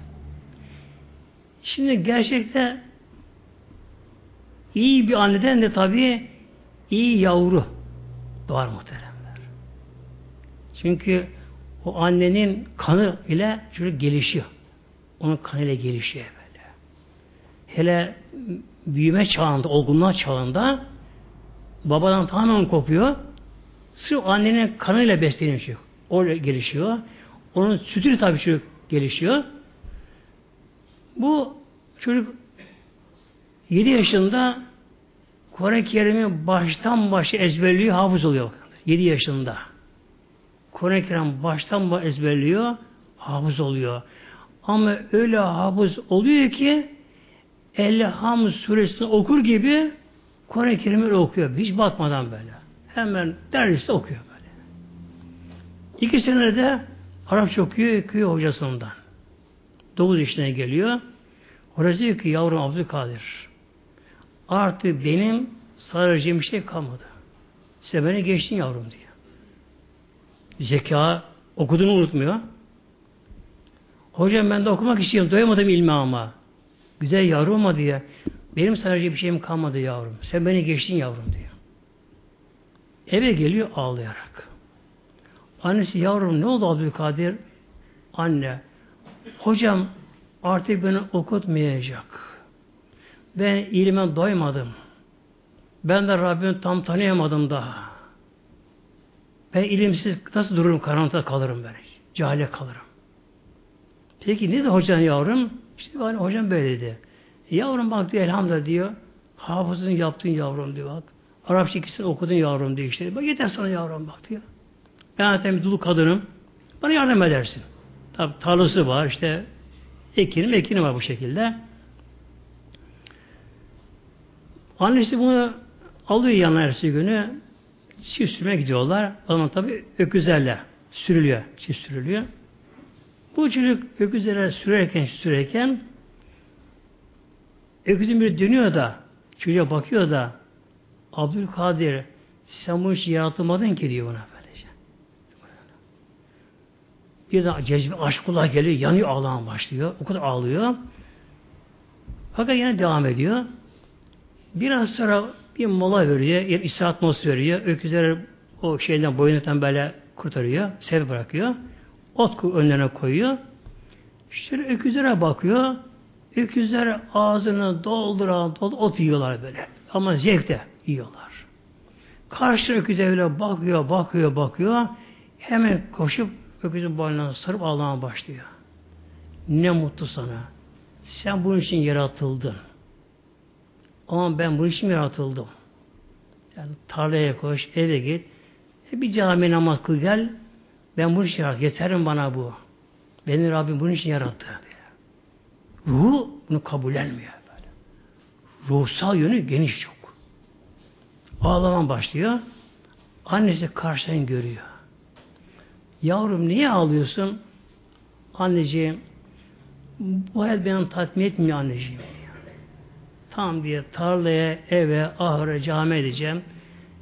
Speaker 1: Şimdi gerçekte iyi bir anneden de tabi iyi yavru doğar muhteremler. Çünkü o annenin kanı ile çocuk gelişiyor. Onun kanı ile gelişiyor böyle. Hele büyüme çağında, olgunluğa çağında babadan tamamen kopuyor. Sırf annenin kanıyla besleniyor çocuk. O gelişiyor. Onun sütü tabii çocuk gelişiyor. Bu çocuk 7 yaşında Kur'an-ı Kerim'i baştan başa ezberliyor, hafız oluyor. 7 yaşında. Kur'an-ı Kerim baştan başa ezberliyor, hafız oluyor. Ama öyle hafız oluyor ki Elham suresini okur gibi Kur'an-ı Kerim'i okuyor. Hiç bakmadan böyle. Hemen derste okuyor böyle. İki senede Arapça okuyor, köy hocasından. Dokuz yaşına geliyor. Orası diyor ki yavrum Abdülkadir artık benim saracağım bir şey kalmadı. Sen beni geçtin yavrum diyor. Zeka okuduğunu unutmuyor. Hocam ben de okumak istiyorum. Doyamadım ilmi ama. Güzel yavrum ama diye. Benim sadece bir şeyim kalmadı yavrum. Sen beni geçtin yavrum diyor. Eve geliyor ağlayarak. Annesi yavrum ne oldu Abdülkadir? Anne, hocam artık beni okutmayacak. Ben ilime doymadım. Ben de Rabbimi tam tanıyamadım daha. Ben ilimsiz nasıl dururum, karanlıkta kalırım ben. Cahile kalırım. Peki ne de hocan yavrum? İşte bana hocam böyle dedi. Yavrum bak diyor elhamdülillah diyor. Hafızını yaptın yavrum diyor bak. Arapça ikisini okudun yavrum diyor işte. Bak yeter sana yavrum bak diyor. Ben zaten bir dulu kadınım. Bana yardım edersin. Tabi tarlası var işte. Ekinim ekinim var bu şekilde. Annesi bunu alıyor yanına ertesi günü. Çift sürmeye gidiyorlar. O zaman tabi öküzlerle sürülüyor. Çift sürülüyor. Bu çocuk öküzlere sürerken sürerken öküzün bir dönüyor da çocuğa bakıyor da Abdülkadir sen bu işi yaratılmadın ki diyor ona böylece. Bir de cezbe aşk geliyor, yanıyor ağlamaya başlıyor. O kadar ağlıyor. Fakat yine devam ediyor. Biraz sonra bir mola veriyor, yer istirahat molası veriyor. Öküzleri o şeyden boyundan böyle kurtarıyor, sev bırakıyor. Ot önlerine koyuyor. İşte öküzlere bakıyor. Öküzler ağzını dolduran doldur, ot yiyorlar böyle. Ama zevkle yiyorlar. Karşı öküze öyle bakıyor, bakıyor, bakıyor. Hemen koşup öküzün boynuna sarıp ağlamaya başlıyor. Ne mutlu sana. Sen bunun için yaratıldın. Ama ben bunun için yaratıldım. Yani tarlaya koş, eve git. Bir cami namaz kıl gel. Ben bunu için yarattım. Yeterim bana bu. Beni Rabbim bunun için yarattı. Ruhu bunu kabullenmiyor. Böyle. Ruhsal yönü geniş çok. Ağlaman başlıyor. Annesi karşıdan görüyor. Yavrum niye ağlıyorsun? Anneciğim bu hayat beni tatmin etmiyor anneciğim. Tam diye tarlaya, eve, ahıra, cami edeceğim.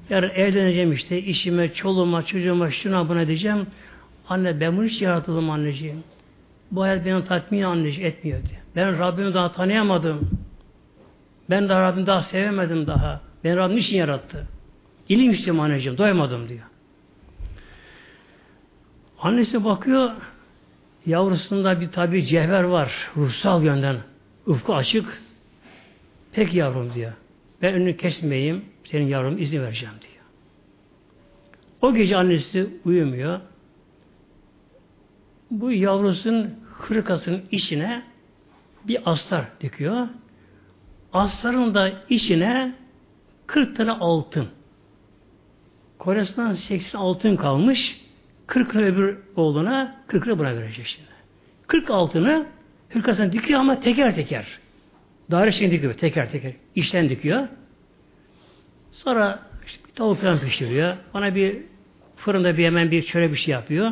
Speaker 1: Yarın evleneceğim işte, işime, çoluğuma, çocuğuma, şuna buna diyeceğim. Anne ben bunu hiç yaratıldım anneciğim. Bu hayat beni tatmin anneciğim etmiyor diye. Ben Rabbimi daha tanıyamadım. Ben daha Rabbimi daha sevemedim daha. Ben Rabbim için yarattı. İlim istiyorum anneciğim. Doymadım diyor. Annesi bakıyor yavrusunda bir tabi cevher var. Ruhsal yönden. Ufku açık. Pek yavrum diyor. Ben önünü kesmeyeyim. Senin yavrum izin vereceğim diyor. O gece annesi uyumuyor. Bu yavrusun hırkasının içine bir astar dikiyor. Astarın da içine 40 tane altın. Kocasından 80 altın kalmış. 40 öbür oğluna 40 buna verecek şimdi. 40 altını hırkasına dikiyor ama teker teker. Daire şeklinde dikiyor teker teker. İşten dikiyor. Sonra işte bir tavuk falan pişiriyor. Bana bir fırında bir hemen bir çöre bir şey yapıyor.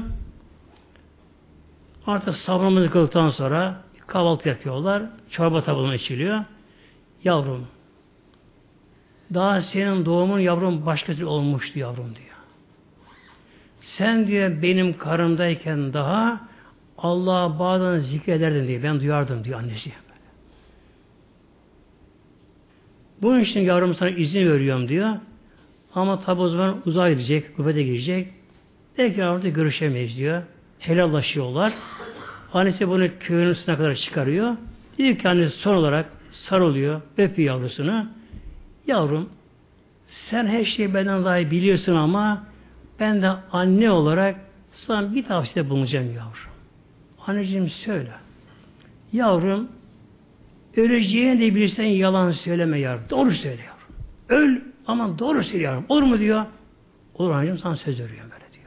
Speaker 1: Artık sabrımızı kıldıktan sonra kahvaltı yapıyorlar. Çorba tabağına içiliyor. Yavrum daha senin doğumun yavrum başkası olmuştu yavrum diyor. Sen diyor benim karımdayken daha Allah'a bazen zikrederdin diyor. Ben duyardım diyor annesi. Bunun için yavrum sana izin veriyorum diyor. Ama tabi o zaman uzağa gidecek, gurbete girecek. Belki orada görüşemeyiz diyor. Helallaşıyorlar. Annesi bunu köyün üstüne kadar çıkarıyor. Diyor ki annesi son olarak sarılıyor, öpüyor yavrusunu. Yavrum sen her şeyi benden daha iyi biliyorsun ama ben de anne olarak sana bir tavsiye bulunacağım yavrum. Anneciğim söyle. Yavrum öleceğini de bilirsen yalan söyleme yavrum. Doğru söyle yavrum. Öl ama doğru söyle yavrum. Olur mu diyor. Olur anneciğim sana söz veriyorum böyle diyor.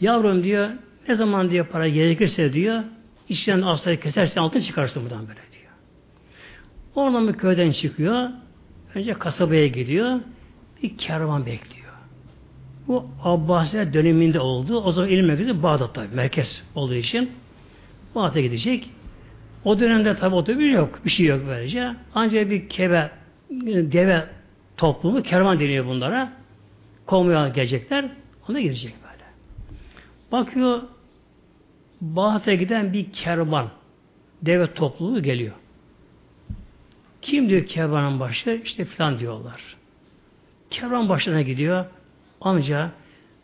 Speaker 1: Yavrum diyor ne zaman diyor para gerekirse diyor işten asları kesersen altın çıkarsın buradan böyle diyor. Oradan bir köyden çıkıyor. Önce kasabaya gidiyor. Bir kervan bekliyor. Bu Abbasiler döneminde oldu. O zaman ilim merkezi Bağdat'ta merkez olduğu için Bağdat'a gidecek. O dönemde tabi otobüs yok. Bir şey yok böylece. Ancak bir kebe deve toplumu kervan deniyor bunlara. Kovmaya gelecekler. Ona girecek böyle. Bakıyor Bağdat'a giden bir kervan deve topluluğu geliyor. Kim diyor kervanın başı? İşte filan diyorlar. Kervan başına gidiyor. Amca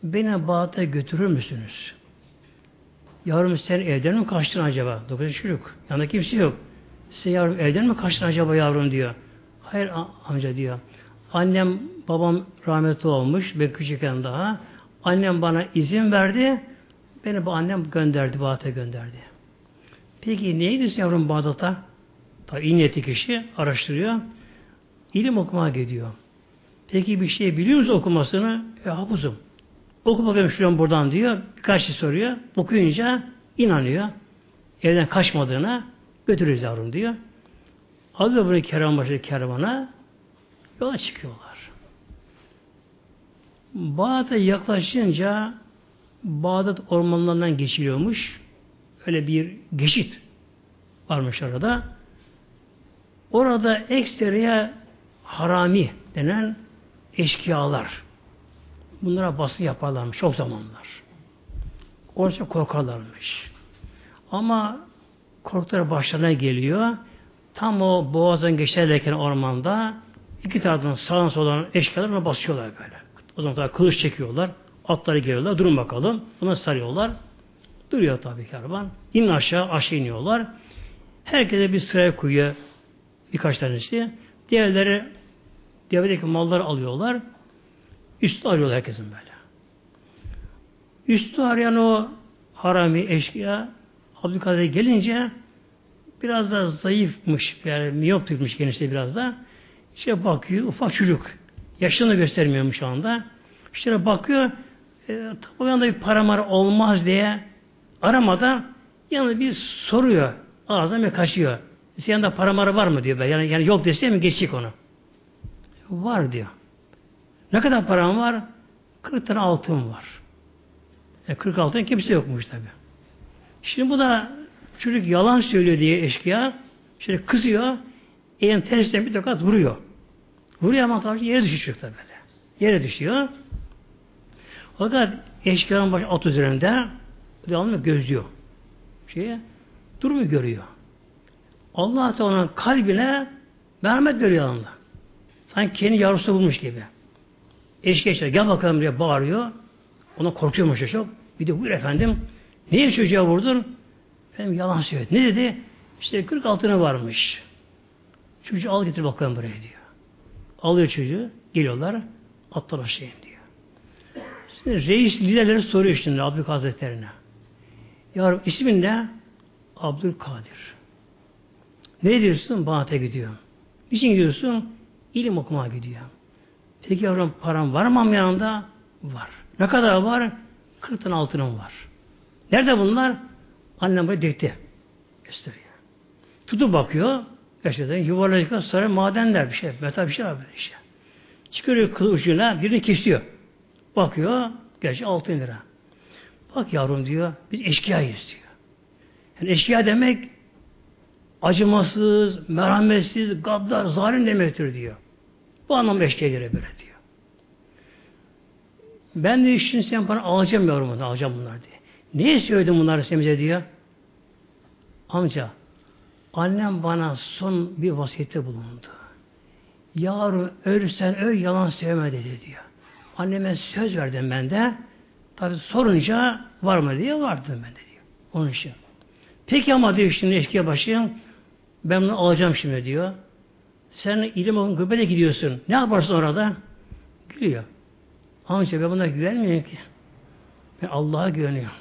Speaker 1: beni Bağdat'a götürür müsünüz? Yavrum sen evden mi kaçtın acaba? Dokuz çocuk. Yanında kimse yok. Sen yavrum evden mi kaçtın acaba yavrum diyor. Hayır amca diyor. Annem babam rahmetli olmuş. Ben küçükken daha. Annem bana izin verdi. Beni bu annem gönderdi. Bağdat'a gönderdi. Peki neydi yavrum Bağdat'a? Tabi iyi niyetli kişi araştırıyor. İlim okumaya gidiyor. Peki bir şey biliyor musun okumasını? E hafızım. Oku bakalım şuradan buradan diyor. Birkaç şey soruyor. Okuyunca inanıyor. Evden kaçmadığına götürürüz yavrum diyor. Alıyor bunu kervanbaşı kervana yola çıkıyorlar. Bağdat'a yaklaşınca Bağdat ormanlarından geçiliyormuş. Öyle bir geçit varmış orada. Orada eksteriye harami denen eşkıyalar. Bunlara baskı yaparlarmış çok zamanlar. Orada korkarlarmış. Ama korkuları başlarına geliyor. Tam o boğazdan geçerlerken ormanda iki taraftan sağdan soldan eşkıyalar basıyorlar böyle. O zaman tabi kılıç çekiyorlar. Atları geliyorlar. Durun bakalım. Buna sarıyorlar. Duruyor tabi kervan. İn aşağı aşağı iniyorlar. Herkese bir sıraya koyuyor. Birkaç tanesi. Diğerleri devedeki malları alıyorlar. Üstü arıyorlar herkesin böyle. Üstü arayan o harami eşkıya Abdülkadir gelince biraz da zayıfmış, yani miyop tutmuş genişte biraz da. İşte bakıyor, ufak çocuk. Yaşını göstermiyormuş şu anda. İşte bakıyor, e, yanda bir paramar olmaz diye aramadan yanında bir soruyor. Ağzına bir kaçıyor. Senin yanında paramara var mı diyor. Yani, yani yok dese mi geçecek onu. Var diyor. Ne kadar param var? 40 tane altın var. E 40 altın kimse yokmuş tabi. Şimdi bu da çocuk yalan söylüyor diye eşkıya şöyle kızıyor. Elin tersinden bir tokat vuruyor. Vuruyor ama tabii yere düşüyor tabi. Yere düşüyor. Fakat eşkıyanın başı at üzerinde devamlı gözlüyor. Şeye, durumu görüyor. Allah Teala'nın kalbine merhamet veriyor yanında. Sanki kendi yavrusu bulmuş gibi. Eşki eşler gel bakalım diye bağırıyor. Ona korkuyormuş çok. Bir de buyur efendim. Niye çocuğa vurdun? Efendim yalan söyledi. Ne dedi? İşte 40 altına varmış. Çocuğu al getir bakalım buraya diyor. Alıyor çocuğu. Geliyorlar. Atlar aşağıya diyor. Şimdi reis liderleri soruyor şimdi Abdülkadir Hazretlerine. Yavrum ismin ne? Abdülkadir. Ne diyorsun? Bağat'a gidiyor. Niçin gidiyorsun? İlim okumaya gidiyor. Peki yavrum param var mı yanında? Var. Ne kadar var? 40 tane altınım var. Nerede bunlar? Annem böyle dikti. Gösteriyor. Tutup bakıyor. Gerçekten yuvarlayacak sarı madenler bir şey. Metal bir şey böyle işte. Çıkarıyor kılı ucuna birini kesiyor. Bakıyor. Gerçi altın lira. Bak yavrum diyor. Biz eşkıyayız diyor. Yani eşkıya demek acımasız, merhametsiz, gaddar, zalim demektir diyor. Bu anlamda eşkıya göre böyle diyor. Ben de işin sen bana alacağım yavrum bunu, alacağım bunlar diye. Niye söyledin bunları semize diyor. Amca, annem bana son bir vasiyette bulundu. Yavrum ölürsen öl yalan söyleme dedi diyor. Anneme söz verdim ben de. Tabi sorunca var mı diye vardı ben de diyor. Onun için. Peki ama diyor şimdi eşkıya başıyım. Ben bunu alacağım şimdi diyor. Sen ilim okun göbeğe gidiyorsun. Ne yaparsın orada? Gülüyor. Amca ben buna güvenmiyorum ki. Ben Allah'a güveniyorum.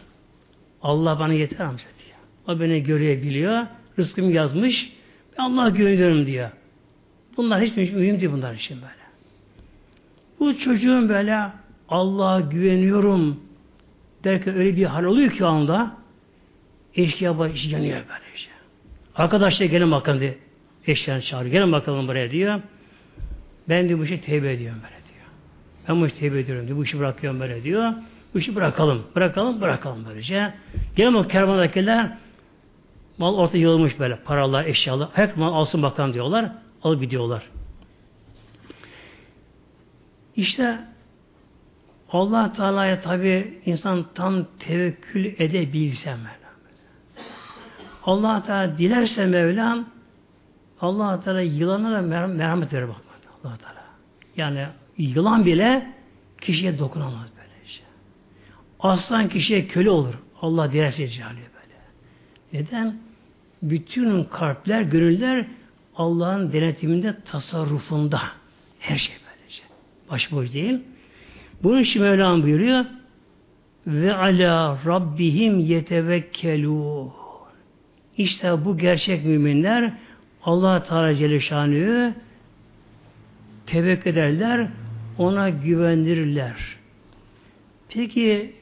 Speaker 1: Allah bana yeter amca diyor. O beni görüyor, biliyor. Rızkım yazmış. Ben Allah'a güveniyorum diyor. Bunlar hiç mühim değil bunlar için böyle. Bu çocuğun böyle Allah'a güveniyorum derken öyle bir hal oluyor ki anda eşkıya başı yanıyor böyle işte. Arkadaşlar gelin bakalım diye eşkıyanı çağırıyor. Gelin bakalım buraya diyor. Ben de bu işi tevbe ediyorum böyle diyor. Ben bu işi tevbe ediyorum diyor. Bu işi bırakıyorum böyle diyor. Bu işi bırakalım. Bırakalım, bırakalım böylece. Gelin o kervandakiler mal orta yığılmış böyle. Paralar, eşyalar. Hep mal alsın bakalım diyorlar. Alıp gidiyorlar. İşte Allah Teala'ya tabi insan tam tevekkül edebilse Mevlam. Allah Teala dilerse Mevlam Allah Teala yılana da merhamet verir bak. Allah Teala. Yani yılan bile kişiye dokunamaz böyle şey. Aslan kişiye köle olur. Allah dilerse cihaliye böyle. Neden? Bütün kalpler, gönüller Allah'ın denetiminde, tasarrufunda. Her şey böylece. Başboş değil. Bunun için Mevlam buyuruyor ve ala rabbihim yetevekkelûn. İşte bu gerçek müminler Allah Teala Celle Şanlı'yı tevekkül ederler, ona güvendirirler. Peki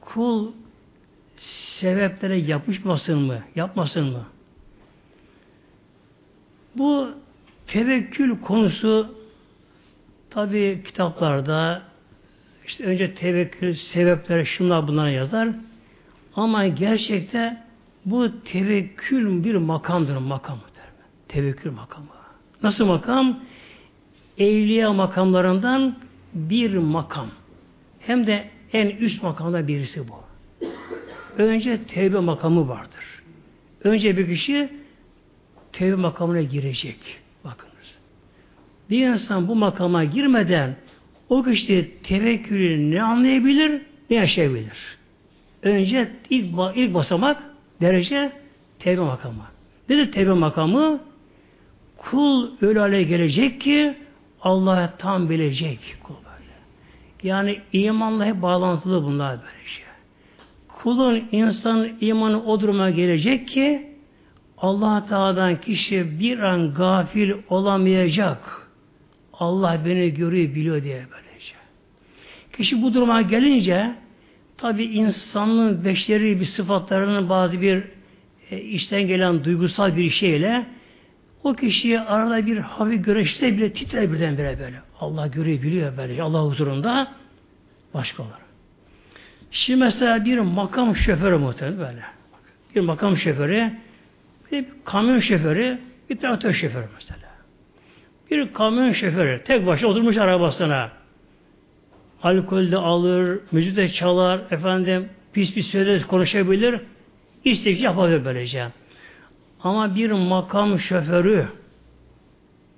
Speaker 1: kul sebeplere yapışmasın mı? Yapmasın mı? Bu tevekkül konusu tabi kitaplarda işte önce tevekkül sebepleri şunlar bunlar yazar. Ama gerçekte bu tevekkül bir makamdır makam. Tevekkül makamı. Nasıl makam? Evliya makamlarından bir makam. Hem de en üst makamda birisi bu. Önce tevbe makamı vardır. Önce bir kişi tevbe makamına girecek. Bakınız. Bir insan bu makama girmeden o kişi tevekkülü ne anlayabilir, ne yaşayabilir. Önce ilk, ilk basamak derece tevbe makamı. Nedir tevbe makamı? Kul öyle hale gelecek ki Allah'a tam bilecek kul böyle. Yani imanla hep bağlantılı bunlar böyle şey. Kulun, insan imanı o duruma gelecek ki Allah Teala'dan kişi bir an gafil olamayacak. Allah beni görüyor, biliyor diye böylece. Kişi bu duruma gelince tabi insanlığın beşeri bir sıfatlarının bazı bir e, işten gelen duygusal bir şeyle o kişiye arada bir hafif güreşte bile titrer birdenbire böyle. Allah görüyor, biliyor böyle. Allah huzurunda başka olur. Şimdi mesela bir makam şoförü muhtemelen böyle. Bir makam şoförü, bir kamyon şoförü, bir traktör şoförü mesela. Bir kamyon şoförü tek başına oturmuş arabasına. Alkol de alır, müzik de çalar, efendim pis pis sözler konuşabilir. İstek yapabilir böylece. Ama bir makam şoförü,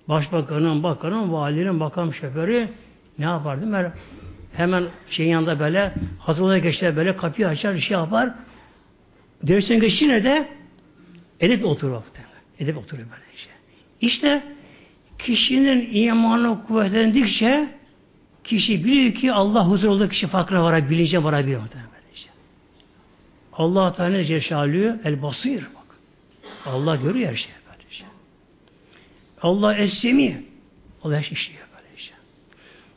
Speaker 1: başbakanın, bakanın, valinin makam şoförü Ne yapar değil mi? Hemen şeyin yanında böyle hazırlığa geçer böyle kapıyı açar şey yapar. Direksiyon geçişine de edip oturur. Edip oturuyor böyle şey. İşte kişinin imanı kuvvetlendikçe kişi biliyor ki Allah huzurunda kişi fakra var, bilince varabiliyor. Allah Teala Ceşalü el basir. Allah görüyor her şeyi böyle şey. Allah es-semi. Allah her şey işliyor böyle şey.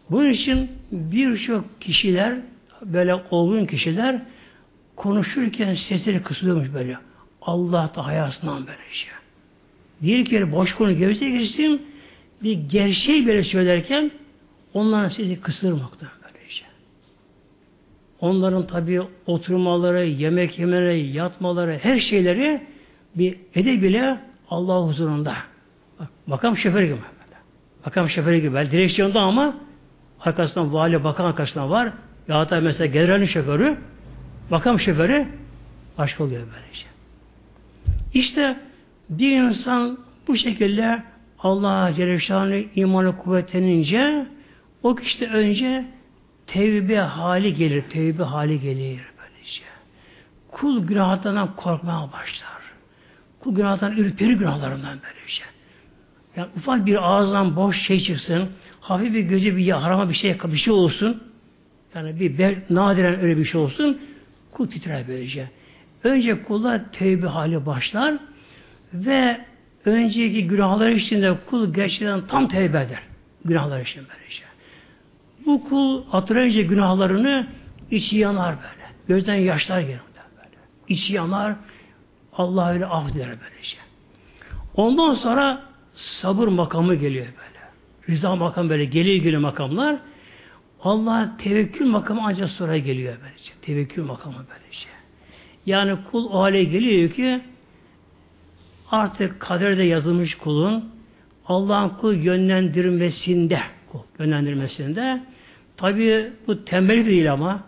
Speaker 1: Bunun için birçok kişiler böyle olgun kişiler konuşurken sesleri kısılıyormuş böyle. Allah da hayasından böyle şey. Değil ki boş konu gevşe geçsin bir gerçeği böyle söylerken onların sesi kısılmakta böyle şey. Onların tabi oturmaları, yemek yemeleri, yatmaları, her şeyleri bir edebiyle Allah huzurunda. Bak, makam şoförü gibi. Makam şoförü gibi. Direksiyonda ama arkasından vali bakan arkasından var. Ya da mesela generalin şoförü, makam şoförü aşk oluyor böylece. İşte bir insan bu şekilde Allah Celle Şanlı imanı kuvvetlenince o kişi önce tevbe hali gelir. Tevbe hali gelir böylece. Kul günahlarından korkmaya başlar. Kul günahlarından ürperi günahlarından böylece. Yani ufak bir ağızdan boş şey çıksın, hafif bir gözü bir harama bir şey bir şey olsun. Yani bir ber, nadiren öyle bir şey olsun. Kul titrer böylece. Önce kula tevbe hali başlar ve önceki günahlar içinde kul gerçekten tam tevbe eder. Günahlar için böylece. Bu kul hatırlayınca günahlarını içi yanar böyle. Gözden yaşlar gelir böyle. İçi yanar. Allah öyle af diler böylece. Ondan sonra sabır makamı geliyor böyle. Rıza makamı böyle gelir geliyor makamlar. Allah tevekkül makamı ancak sonra geliyor böylece. Tevekkül makamı böylece. Yani kul o hale geliyor ki artık kaderde yazılmış kulun Allah'ın kul yönlendirmesinde kul yönlendirmesinde tabi bu tembellik değil ama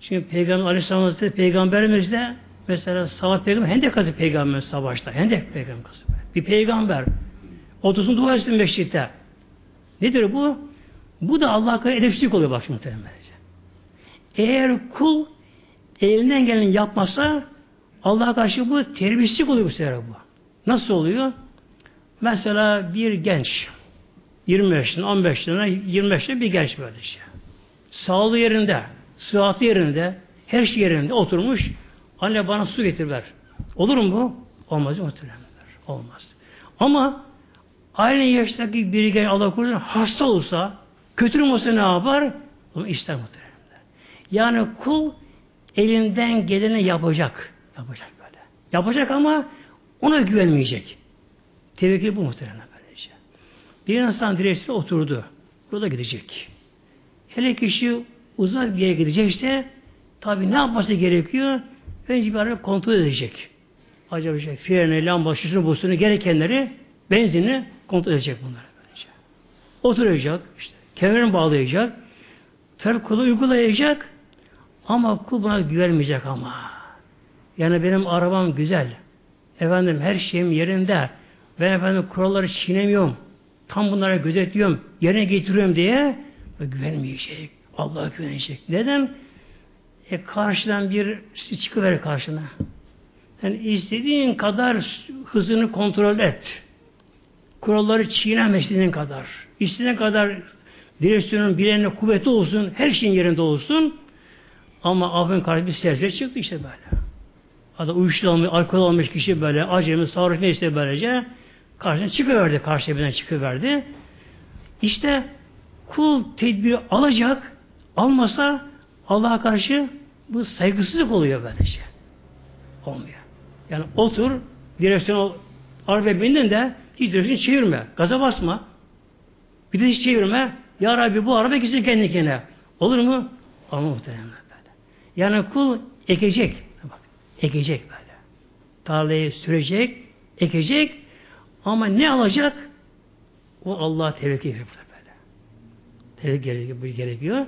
Speaker 1: şimdi Peygamber Aleyhisselam Hazretleri Peygamberimiz de mesela Salat Peygamber Hendek kazı Peygamber savaşta Hendek Peygamber kazı. Bir peygamber otuzun dua etsin meşritte. Nedir bu? Bu da Allah'a kadar edepsizlik oluyor bak şimdi Eğer kul elinden geleni yapmasa Allah'a karşı bu terbiyesizlik oluyor bu sefer bu. Nasıl oluyor? Mesela bir genç 20 yaşında, 15 yaşında, 25 yaşında bir genç böyle şey. Sağlığı yerinde, sıhhati yerinde, her şey yerinde oturmuş. Anne bana su getir ver. Olur mu bu? Olmaz muhtemelen. Olmaz. Ama aynı yaştaki biri gel Allah korusun hasta olsa, kötü olsa ne yapar? Bunu ister muhtemelen. Yani kul elinden geleni yapacak. Yapacak böyle. Yapacak ama ona güvenmeyecek. Tevekkül bu muhtemelen böylece. Bir insan direksiyona oturdu. Yola gidecek. Hele kişi uzak bir yere gidecekse tabi ne yapması gerekiyor? Önce bir ara kontrol edecek. Acaba şey, freni, lamba, şusunu, busunu, gerekenleri, benzini kontrol edecek bunları böylece. Oturacak, işte, kemerini bağlayacak, tabi kulu uygulayacak ama kul buna güvenmeyecek ama. Yani benim arabam güzel. Efendim her şeyim yerinde. Ben efendim kuralları çiğnemiyorum. Tam bunlara gözetliyorum. Yerine getiriyorum diye güvenmeyecek. Allah'a güvenecek. Neden? E karşıdan bir çıkıver karşına. Yani istediğin kadar hızını kontrol et. Kuralları çiğneme istediğin kadar. İstediğin kadar direksiyonun bileğine kuvveti olsun, her şeyin yerinde olsun. Ama abim karşı bir serseri çıktı işte böyle. Adam uyuşturucu almış, alkol almış kişi böyle, acemi, sarhoş neyse böylece karşına çıkıverdi, karşı birden çıkıverdi. İşte kul tedbiri alacak, almasa Allah'a karşı bu saygısızlık oluyor böylece. Olmuyor. Yani otur, direksiyon araba bindin de hiç direksiyon çevirme, gaza basma. Bir de hiç çevirme. Ya Rabbi bu araba gitsin kendi kendine. Olur mu? Olmaz muhtemelen böyle. Yani kul ekecek. Bak, ekecek böyle. Tarlayı sürecek, ekecek ama ne alacak? O Allah tevekkül ediyor böyle. Tevekkül gerekiyor.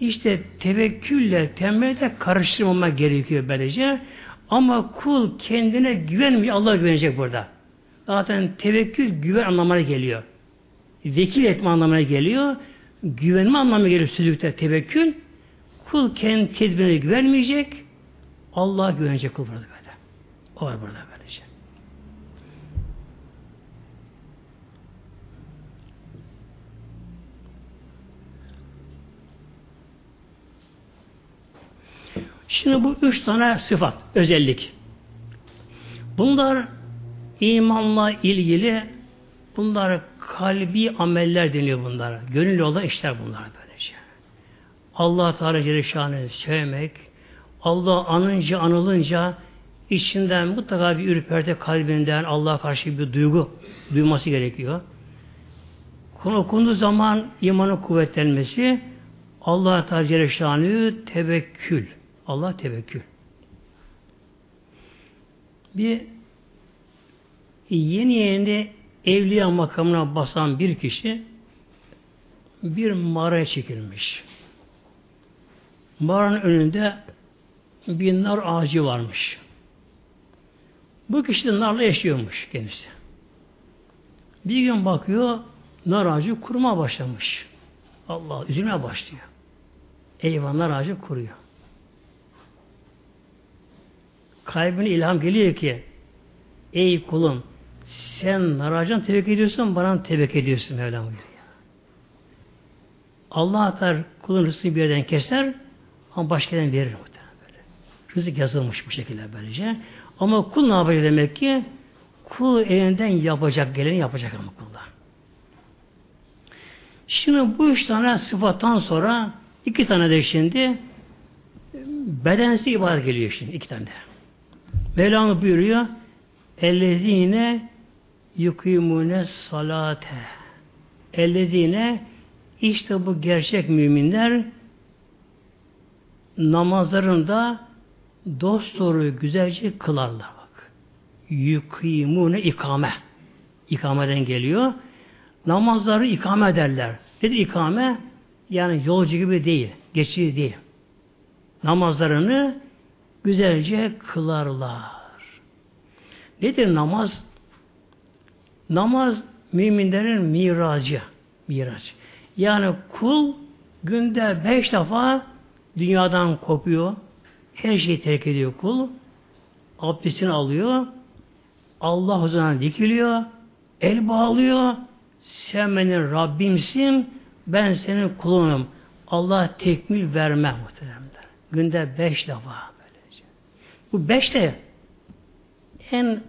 Speaker 1: İşte tevekkülle tembelde karıştırmamak gerekiyor böylece. Ama kul kendine güvenmiyor. Allah güvenecek burada. Zaten tevekkül güven anlamına geliyor. Vekil etme anlamına geliyor. güvenme anlamı gelir sözlükte tevekkül. Kul kendi tedbirine güvenmeyecek. Allah'a güvenecek kul burada böyle. O var burada böylece. Şimdi bu üç tane sıfat, özellik. Bunlar imanla ilgili bunlar kalbi ameller deniyor bunlara. Gönüllü olan işler bunlar böylece. Allah Teala Celle sevmek, Allah anınca anılınca içinden mutlaka bir ürperte kalbinden Allah'a karşı bir duygu duyması gerekiyor. Konu okunduğu zaman imanın kuvvetlenmesi Allah Teala Celle tevekkül. Allah tevekkül. Bir yeni yeni evliya makamına basan bir kişi bir mağaraya çekilmiş. Mağaranın önünde bir nar ağacı varmış. Bu kişi de narla yaşıyormuş kendisi. Bir gün bakıyor nar ağacı kuruma başlamış. Allah üzülmeye başlıyor. Eyvah nar ağacı kuruyor. Kalbine ilham geliyor ki ey kulum sen nar ağacına tebrik ediyorsun bana tebrik ediyorsun Mevlam buyuruyor. Allah atar kulun rızkını bir yerden keser ama başka yerden verir muhtemelen böyle. Rızık yazılmış bu şekilde böylece. Ama kul ne yapacak demek ki? Kul elinden yapacak, geleni yapacak ama kulda. Şimdi bu üç tane sıfattan sonra iki tane de şimdi bedensi ibadet geliyor şimdi iki tane de. Mevlam buyuruyor ellezine yukimune salate ellezine işte bu gerçek müminler namazlarında dost doğru güzelce kılarlar bak. Yukimune ikame. İkameden geliyor. Namazları ikame ederler. Dedi ikame yani yolcu gibi değil. Geçici değil. Namazlarını güzelce kılarlar. Nedir namaz? Namaz müminlerin miracı. Miraç. Yani kul günde beş defa dünyadan kopuyor. Her şeyi terk ediyor kul. Abdestini alıyor. Allah huzuruna dikiliyor. El bağlıyor. Sen benim Rabbimsin. Ben senin kulunum. Allah tekmil verme muhteremler. Günde beş defa. Bu beş de en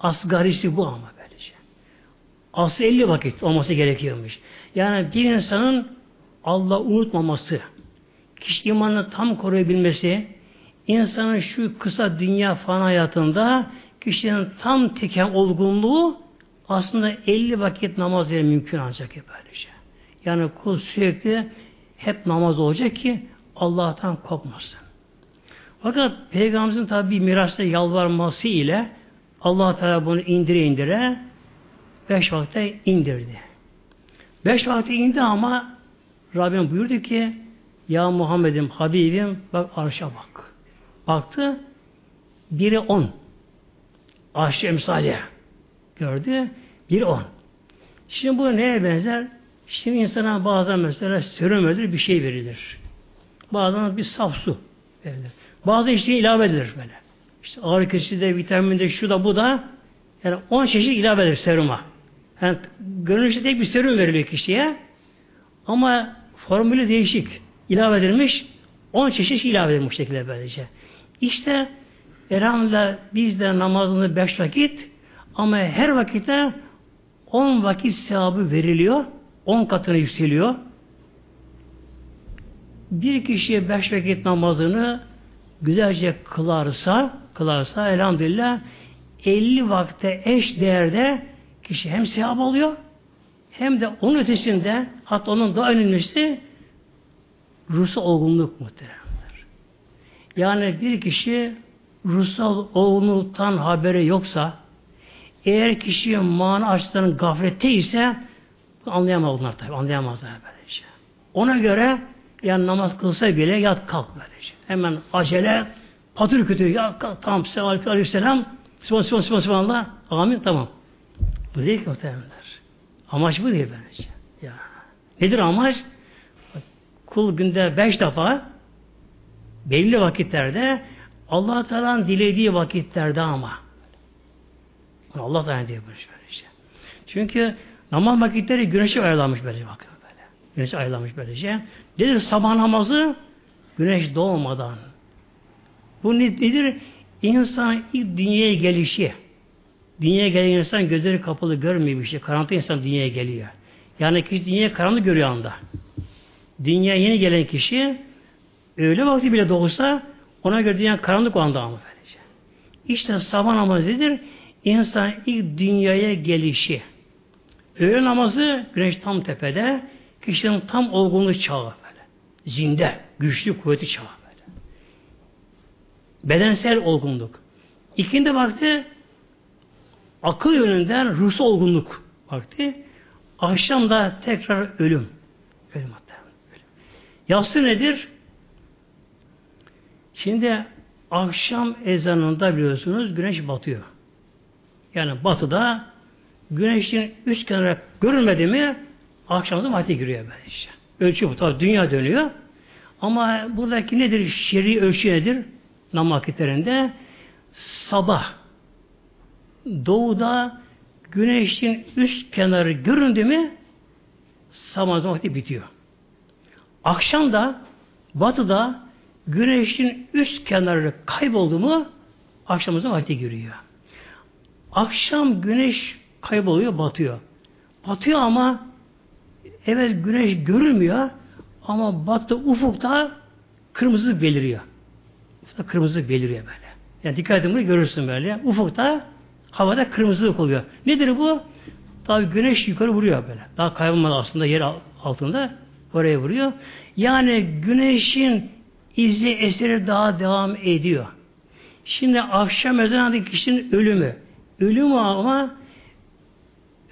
Speaker 1: asgarisi bu ama böylece. Aslı elli vakit olması gerekiyormuş. Yani bir insanın Allah unutmaması, kişi imanını tam koruyabilmesi, insanın şu kısa dünya fan hayatında kişinin tam teken olgunluğu aslında 50 vakit namaz ile mümkün ancak böylece. Yani kul sürekli hep namaz olacak ki Allah'tan kopmasın. Fakat Peygamberimizin tabi bir mirasta yalvarması ile allah Teala bunu indire indire beş vakte indirdi. Beş vakte indi ama Rabbim buyurdu ki ya Muhammed'im, Habibim bak arşa bak. Baktı biri on. Arş emsali gördü. Biri on. Şimdi bu neye benzer? Şimdi insana bazen mesela verilir, bir şey verilir. Bazen bir saf su verilir. Bazı işte ilave edilir böyle. İşte ağrı kesici de, vitamin de, şu da bu da yani 10 çeşit ilave edilir seruma. Yani görünüşte tek bir serum veriliyor kişiye ama formülü değişik. ilave edilmiş 10 çeşit ilave edilmiş şekilde böylece. İşte elhamdülillah bizde namazını 5 vakit ama her vakitte 10 vakit sevabı veriliyor. 10 katına yükseliyor. Bir kişiye 5 vakit namazını güzelce kılarsa kılarsa elhamdülillah 50 vakte eş değerde kişi hem sevap alıyor hem de onun ötesinde hatta onun daha önemlisi ruhsal olgunluk muhteremler. Yani bir kişi ruhsal olgunluktan haberi yoksa eğer kişi mana açıdan gaflette ise anlayamaz bunlar tabi. Anlayamazlar böylece. Ona göre yani namaz kılsa bile yat kalk böylece. Hemen acele patır kütür ya kalk tamam selam aleyhisselam Subhanallah, subhanallah, subhanallah. Amin, tamam. Bu değil ki muhtemelenler. Amaç bu değil bence. Ya. Nedir amaç? Kul günde beş defa belli vakitlerde Allah Teala'nın dilediği vakitlerde ama Allah Teala diyor böyle şey. Çünkü namaz vakitleri güneşe ayarlanmış böyle bakın böyle. Güneşe ayarlanmış böylece. Nedir sabah namazı? Güneş doğmadan. Bu nedir? İnsan ilk dünyaya gelişi. Dünyaya gelen insan gözleri kapalı görmüyor bir şey. Karanlık insan dünyaya geliyor. Yani kişi dünyaya karanlık görüyor anda. Dünyaya yeni gelen kişi öğle vakti bile doğsa ona göre dünya karanlık o anda ama böylece. İşte sabah namazı nedir? İnsan ilk dünyaya gelişi. Öğle namazı güneş tam tepede, kişinin tam olgunluk çağı böyle. Zinde, güçlü, kuvveti çağı böyle. Bedensel olgunluk. İkindi vakti akıl yönünden ruhsal olgunluk vakti. Akşam da tekrar ölüm. Ölüm hatta. Ölüm. Yatsı nedir? Şimdi akşam ezanında biliyorsunuz güneş batıyor. Yani batıda güneşin üst kenara görülmedi mi akşamda vakti giriyor böyle işte. Ölçü bu. Tabi dünya dönüyor. Ama buradaki nedir? Şer'i ölçü nedir? Nam vakitlerinde sabah doğuda güneşin üst kenarı göründü mü sabah vakti bitiyor. Akşam da batıda güneşin üst kenarı kayboldu mu akşamımızın vakti giriyor. Akşam güneş kayboluyor, batıyor. Batıyor ama evet güneş görülmüyor ama battı ufukta kırmızı beliriyor. Ufukta kırmızı beliriyor böyle. Yani dikkat edin bunu görürsün böyle. Ufukta havada kırmızılık oluyor. Nedir bu? Tabi güneş yukarı vuruyor böyle. Daha kaybolmadı aslında yer altında oraya vuruyor. Yani güneşin izi eseri daha devam ediyor. Şimdi akşam ezanındaki kişinin ölümü. Ölüm ama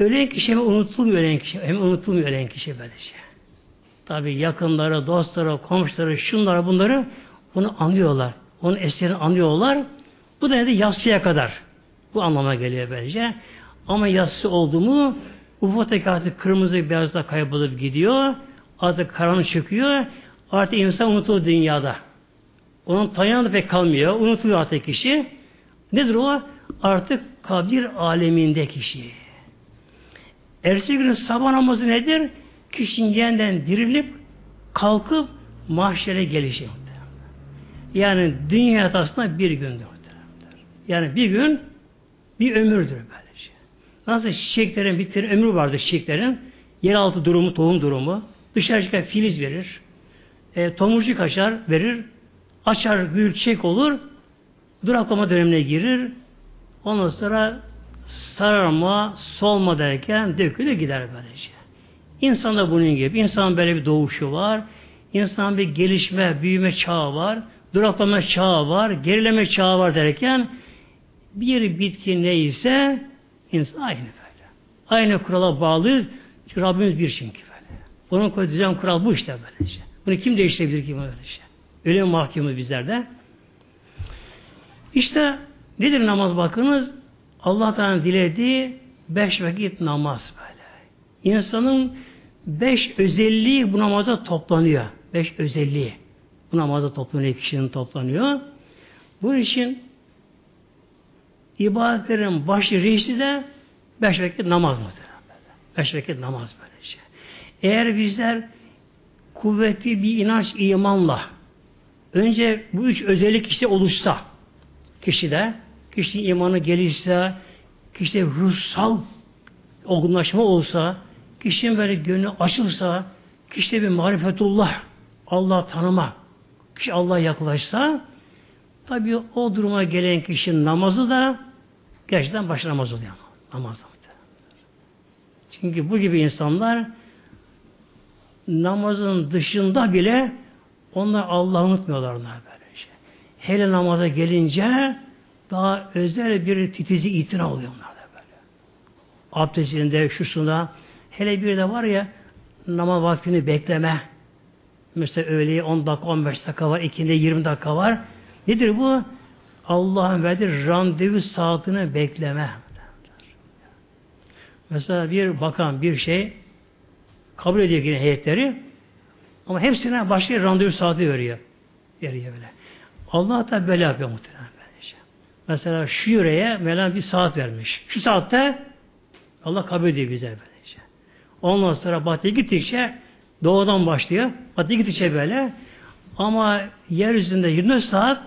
Speaker 1: ölen kişi hemen unutulmuyor ölen kişi. Hemen unutulmuyor ölen kişi böylece. Tabi yakınları, dostları, komşuları, şunları bunları bunu anlıyorlar. Onun eserini anlıyorlar. Bu da nedir? Yatsıya kadar. Bu anlama geliyor bence. Ama yatsı oldu mu ufuktaki artık kırmızı beyazda kaybolup gidiyor. Artık karanlık çıkıyor. Artık insan unutulur dünyada. Onun tanıyanı pek kalmıyor. Unutuluyor artık kişi. Nedir o? Artık kabir aleminde kişi. Ertesi günün sabah namazı nedir? Kişinin yeniden dirilip kalkıp mahşere gelişi. Yani dünya aslında bir gündür. Yani bir gün bir ömürdür böylece. Nasıl çiçeklerin, bitlerin ömrü vardır çiçeklerin. Yeraltı durumu, tohum durumu. Dışarı çıkan filiz verir. E, tomurcuk açar, verir. Açar, büyür, çiçek olur. Duraklama dönemine girir. Ondan sonra sararma, solma derken dökülür gider böylece. İnsan da bunun gibi. İnsan böyle bir doğuşu var. İnsan bir gelişme, büyüme çağı var. Duraklama çağı var. Gerileme çağı var derken bir bitki neyse insan aynı böyle. Aynı kurala bağlı. Çünkü Rabbimiz bir çünkü böyle. Onun koyduğu kural bu işte böylece. Bunu kim değiştirebilir ki böylece? Ölüm mahkumu bizlerde. İşte nedir namaz bakınız? Allah'tan dilediği beş vakit namaz böyle. İnsanın beş özelliği bu namaza toplanıyor. Beş özelliği. Bu namaza toplanıyor, kişinin toplanıyor. Bu için ibadetlerin başı reisi de beş vakit namaz mıdır? Beş vakit namaz böylece. Eğer bizler kuvvetli bir inanç imanla önce bu üç özellik işte oluşsa kişide kişinin imanı gelişse kişide ruhsal olgunlaşma olsa kişinin böyle gönlü açılsa kişide bir marifetullah Allah tanıma kişi Allah yaklaşsa tabi o duruma gelen kişinin namazı da gerçekten baş namaz oluyor. Namaz Çünkü bu gibi insanlar namazın dışında bile onlar Allah'ı unutmuyorlar onlar böyle şey. Hele namaza gelince daha özel bir titizi itina oluyor onlar da böyle. Abdestinde, şusunda hele bir de var ya namaz vaktini bekleme. Mesela öğleye 10 dakika, 15 dakika var, ikinde 20 dakika var. Nedir bu? Allah'ın verdiği randevu saatini bekleme. Mesela bir bakan bir şey Kabul ediyor yine heyetleri. Ama hepsine başka randevu saati veriyor. Veriyor böyle. Allah da böyle yapıyor muhtemelen. Mesela şu yüreğe Mevlam bir saat vermiş. Şu saatte Allah kabul ediyor güzel böylece. Ondan sonra batıya gittikçe doğudan başlıyor. Batıya gittikçe böyle. Ama yeryüzünde 24 saat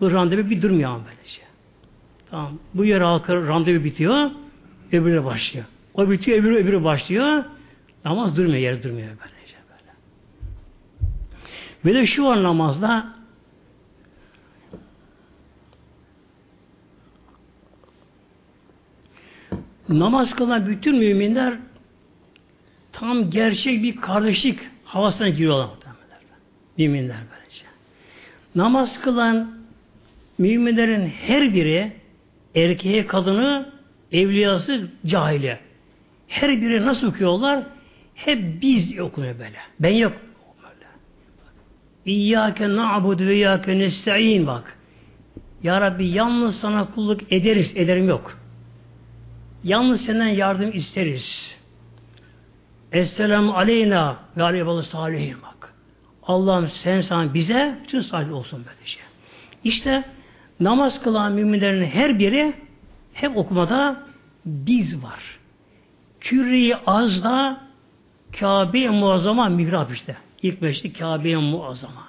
Speaker 1: bu randevu bir durmuyor ama böylece. Tamam. Bu yer halkı randevu bitiyor. Öbürü başlıyor. O bitiyor, öbürü öbürü başlıyor. Namaz durmuyor, yer durmuyor böylece böyle. Bir de şu var namazda namaz kılan bütün müminler tam gerçek bir kardeşlik havasına giriyorlar. Müminler böylece. Namaz kılan müminlerin her biri erkeğe kadını evliyası cahile. Her biri nasıl okuyorlar? Hep biz okunuyor böyle. Ben yok. İyyâke na'budu ve iyyâke nesta'in bak. Ya Rabbi yalnız sana kulluk ederiz, ederim yok. Yalnız senden yardım isteriz. Esselamu aleyna ve aleyhi salihin bak. Allah'ım sen sana bize bütün salih olsun böyle şey. İşte namaz kılan müminlerin her biri hep okumada biz var. Küri azda Kabe-i Muazzama mihrap işte. İlk meşri Kabe-i Muazzama.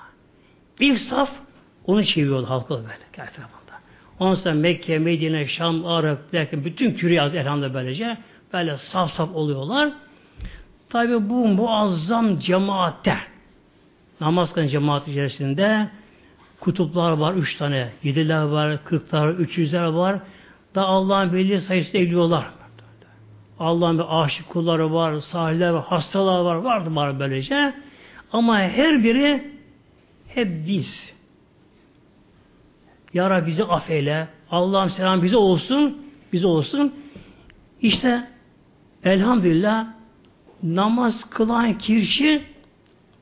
Speaker 1: İlk saf onu çeviriyor halkı böyle etrafında. Ondan Mekke, Medine, Şam, Arap derken bütün küri az elhamdülillah böylece böyle saf saf oluyorlar. Tabi bu muazzam cemaatte namaz kılan cemaat içerisinde kutuplar var üç tane, yediler var, kırklar, üç yüzler var. Da Allah'ın belli sayısı evliyorlar. Allah'ın bir aşık kulları var, sahiller var, hastalar var, vardı var böylece. Ama her biri hep biz. Ya Rabbi bizi affeyle. Allah'ım selam bize olsun, bize olsun. İşte elhamdülillah namaz kılan kişi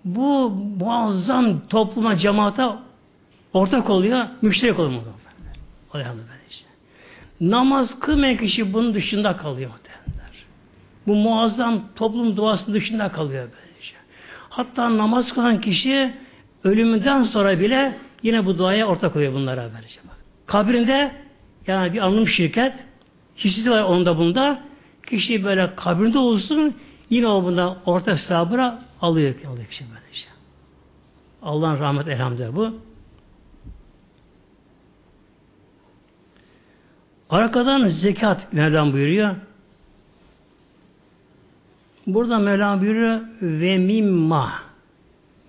Speaker 1: bu muazzam topluma, cemaata ortak oluyor, müşterek oluyor. Elhamdülillah işte. Namaz kılmayan kişi bunun dışında kalıyor muhtemelenler. Bu muazzam toplum duasının dışında kalıyor böylece. Hatta namaz kılan kişi ölümünden sonra bile yine bu duaya ortak oluyor bunlara böylece. Kabrinde yani bir anlam şirket hissisi var onda bunda. Kişi böyle kabrinde olsun yine o bunda ortak sabıra alıyor, alıyor kişi böylece. Allah'ın rahmet elhamdülillah bu. Arkadan zekat Mevlam buyuruyor. Burada Mevlam buyuruyor ve mimma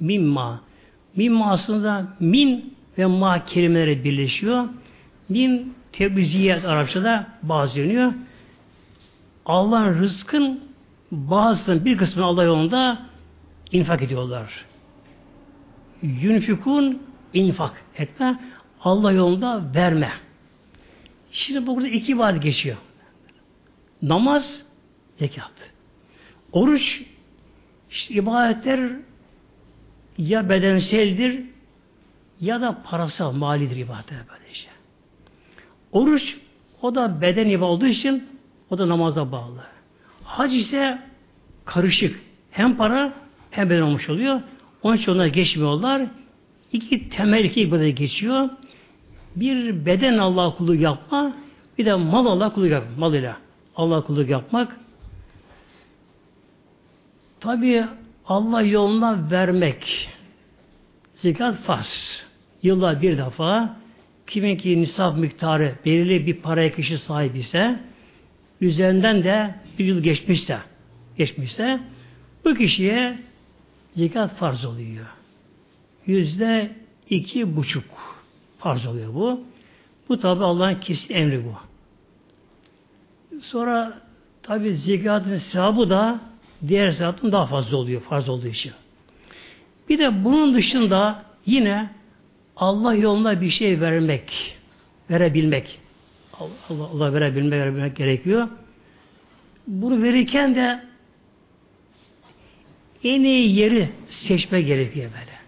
Speaker 1: mimma mimma aslında min ve ma kelimeleri birleşiyor. Min tebziyet Arapçada bazı Allah'ın rızkın bazısının bir kısmını Allah yolunda infak ediyorlar. Yunfikun infak etme, Allah yolunda verme. Şimdi burada iki ibadet geçiyor. Namaz, zekat. Oruç, işte ibadetler ya bedenseldir ya da parasal, malidir ibadetler böyle işte. Oruç, o da beden ibadet olduğu için o da namaza bağlı. Hac ise karışık. Hem para hem beden olmuş oluyor. Onun için onlar geçmiyorlar. İki temel iki ibadet geçiyor bir beden Allah kulu yapma, bir de mal Allah kulu yapma, malıyla Allah kulu yapmak. Tabi Allah yoluna vermek. Zekat farz. Yılda bir defa kimin ki nisap miktarı belirli bir paraya kişi sahip ise üzerinden de bir yıl geçmişse geçmişse bu kişiye zekat farz oluyor. Yüzde iki buçuk. Farz oluyor bu. Bu tabi Allah'ın kesin emri bu. Sonra tabi zekatın sevabı da diğer zekatın daha fazla oluyor farz olduğu için. Bir de bunun dışında yine Allah yolunda bir şey vermek, verebilmek. Allah, Allah verebilmek, verebilmek gerekiyor. Bunu verirken de en iyi yeri seçme gerekiyor böyle.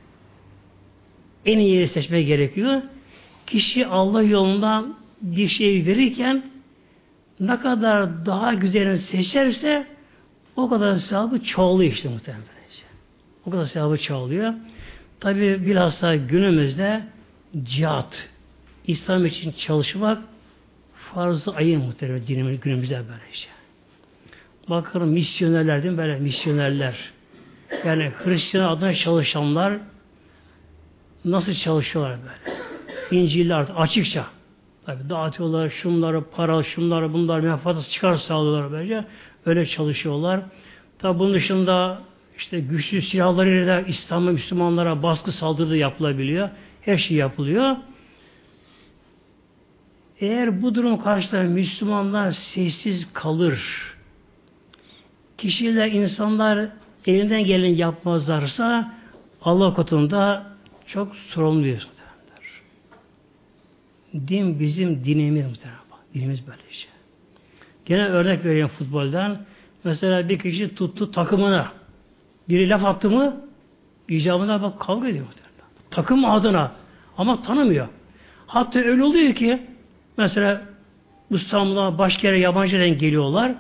Speaker 1: En iyi yeri seçme gerekiyor. Kişi Allah yolundan bir şey verirken ne kadar daha güzelini seçerse o kadar sevabı çoğalıyor işte muhtemelen. O kadar sevabı çoğalıyor. Tabi bilhassa günümüzde cihat, İslam için çalışmak farz-ı ayın muhtemelen dinimiz günümüzde böylece. Bakın misyonerler değil mi? Böyle misyonerler. Yani Hristiyan adına çalışanlar nasıl çalışıyorlar böyle? İncil'ler açıkça. Tabi dağıtıyorlar şunları, para, şunları, bunlar menfaat çıkar sağlıyorlar böylece. Öyle çalışıyorlar. Tabi bunun dışında işte güçlü silahlarıyla İslam'a, Müslümanlara baskı saldırı yapılabiliyor. Her şey yapılıyor. Eğer bu durum karşısında Müslümanlar sessiz kalır, kişiler, insanlar elinden geleni yapmazlarsa Allah katında çok sorumluyuz. Din bizim dinimiz. Dinimiz böyle şey. Gene örnek vereyim futboldan. Mesela bir kişi tuttu takımına. Biri laf attı mı icabına bak kavga ediyor. Takım adına. Ama tanımıyor. Hatta öyle oluyor ki mesela İstanbul'a başka yere yabancıdan geliyorlar.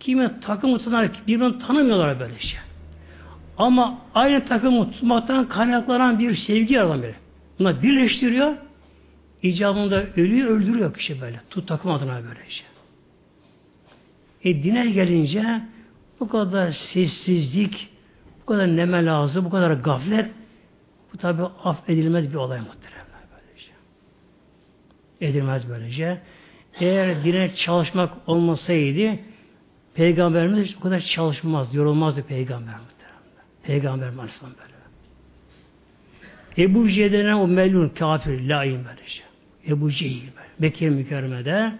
Speaker 1: Kimi takımı tutar birbirini tanımıyorlar böyle şey. Ama aynı takımı tutmaktan kaynaklanan bir sevgi yaran biri. Bunlar birleştiriyor. İcabında ölüyor, öldürüyor kişi böyle. Tut takım adına böyle şey. E dine gelince bu kadar sessizlik, bu kadar neme lazım, bu kadar gaflet bu tabi affedilmez bir olay muhteremler böylece. Edilmez böylece. Eğer dine çalışmak olmasaydı Peygamberimiz hiç kadar çalışmaz, yorulmazdı Peygamber muhteremler. Peygamber Aleyhisselam böyle. Ebu Cehil denen o melun kafir, laim böylece. Ebu Cehil. Bekir mükerremede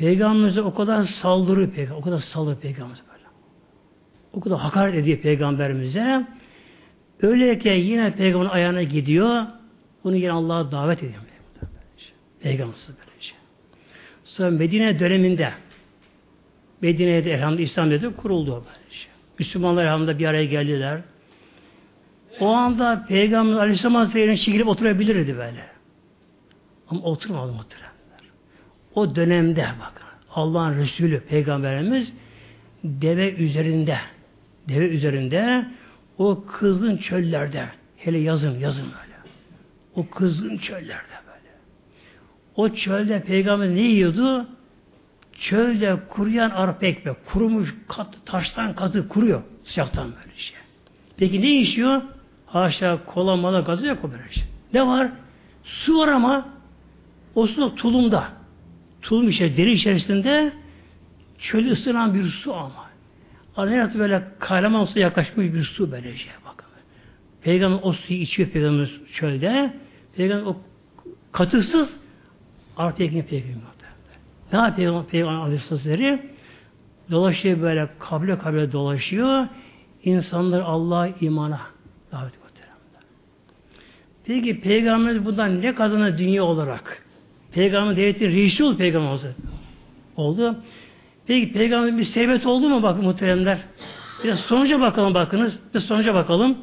Speaker 1: Peygamberimize o kadar saldırıyor peygamber, o kadar saldırıyor peygamberimize böyle. O kadar hakaret ediyor peygamberimize. Öyleyken yine peygamberin ayağına gidiyor. Bunu yine Allah'a davet ediyor. Peygamberimiz böylece. Sonra Medine döneminde Medine'de elhamdülillah İslam dedi kuruldu böylece. Müslümanlar elhamdülillah bir araya geldiler. O anda Peygamber Aleyhisselam Hazretleri'ne çekilip oturabilirdi böyle. Ama oturmadı muhteremler. O dönemde bakın Allah'ın Resulü Peygamberimiz deve üzerinde deve üzerinde o kızgın çöllerde hele yazın yazın böyle. O kızgın çöllerde böyle. O çölde peygamber ne yiyordu? Çölde kuruyan arpa ekmek. Kurumuş kat, taştan katı kuruyor. Sıcaktan böyle şey. Peki ne işiyor? Haşa kola mala gazı yok o böyle şey. Ne var? Su var ama o su tulumda. Tulum içerisinde, deri içerisinde çölü ısınan bir su ama. Arayatı böyle kahraman su yaklaşmış bir su böyle şey bakın. Peygamber o suyu içiyor Peygamber çölde. Peygamber o katısız artı ekmeği Peygamber. Ne yapıyor Peygamber, Aleyhisselatü Dolaşıyor böyle kabile kabile dolaşıyor. İnsanlar Allah'a imana davet ediyor. Peki Peygamber bundan ne kazanır dünya olarak? Peygamber devleti reisi oldu Peygamber oldu. Peki Peygamber bir sebet oldu mu bakın muhteremler? Biraz sonuca bakalım bakınız. Bir sonuca bakalım.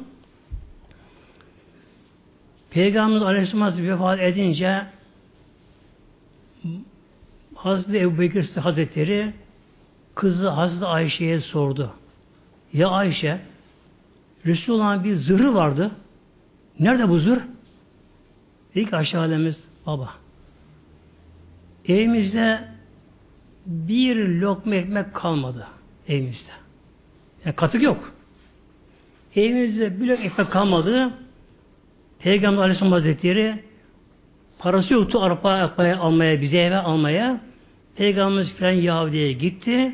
Speaker 1: Peygamber Aleyhisselam vefat edince Hazreti Ebu Bekir Hazretleri kızı Hazreti Ayşe'ye sordu. Ya Ayşe Resulullah'ın bir zırhı vardı. Nerede bu zırh? Ki Ayşe Alemiz baba evimizde bir lokma ekmek kalmadı evimizde. Yani katık yok. Evimizde bir lokma ekmek kalmadı. Peygamber Aleyhisselam Hazretleri parası yoktu arpa yapmaya, almaya, bize eve almaya. Peygamberimiz falan Yahudi'ye gitti.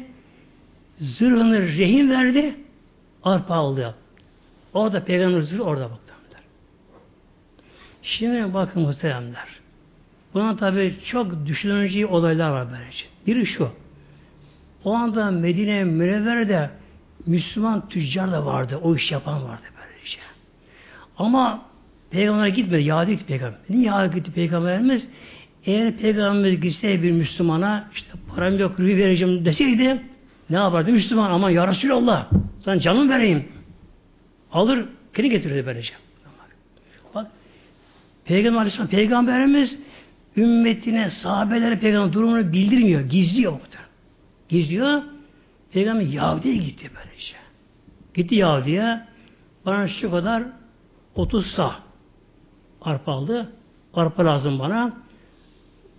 Speaker 1: Zırhını rehin verdi. Arpa aldı. Orada peygamber zırhı orada baktı. Şimdi bakın muhteremler. Buna tabi çok düşünüleceği olaylar var böylece. Biri şu. O anda Medine Münevvere'de Müslüman tüccar da vardı. O iş yapan vardı böylece. Ama Peygamber gitmedi. Yahudi gitti Peygamber. Niye Yahudi gitti Peygamberimiz? Eğer Peygamberimiz gitse bir Müslümana işte param yok rüyü vereceğim deseydi ne yapardı Müslüman? Aman ya Resulallah sen canım vereyim. Alır kendi getirirdi böylece. Bak Peygamber Aleyhisselam Peygamberimiz ümmetine, sahabelere peygamber durumunu bildirmiyor. Gizliyor muhtemelen. Gizliyor. Peygamber Yahudi'ye gitti böylece. Gitti Yahudi'ye bana şu kadar 30 sah arpa aldı. Arpa lazım bana.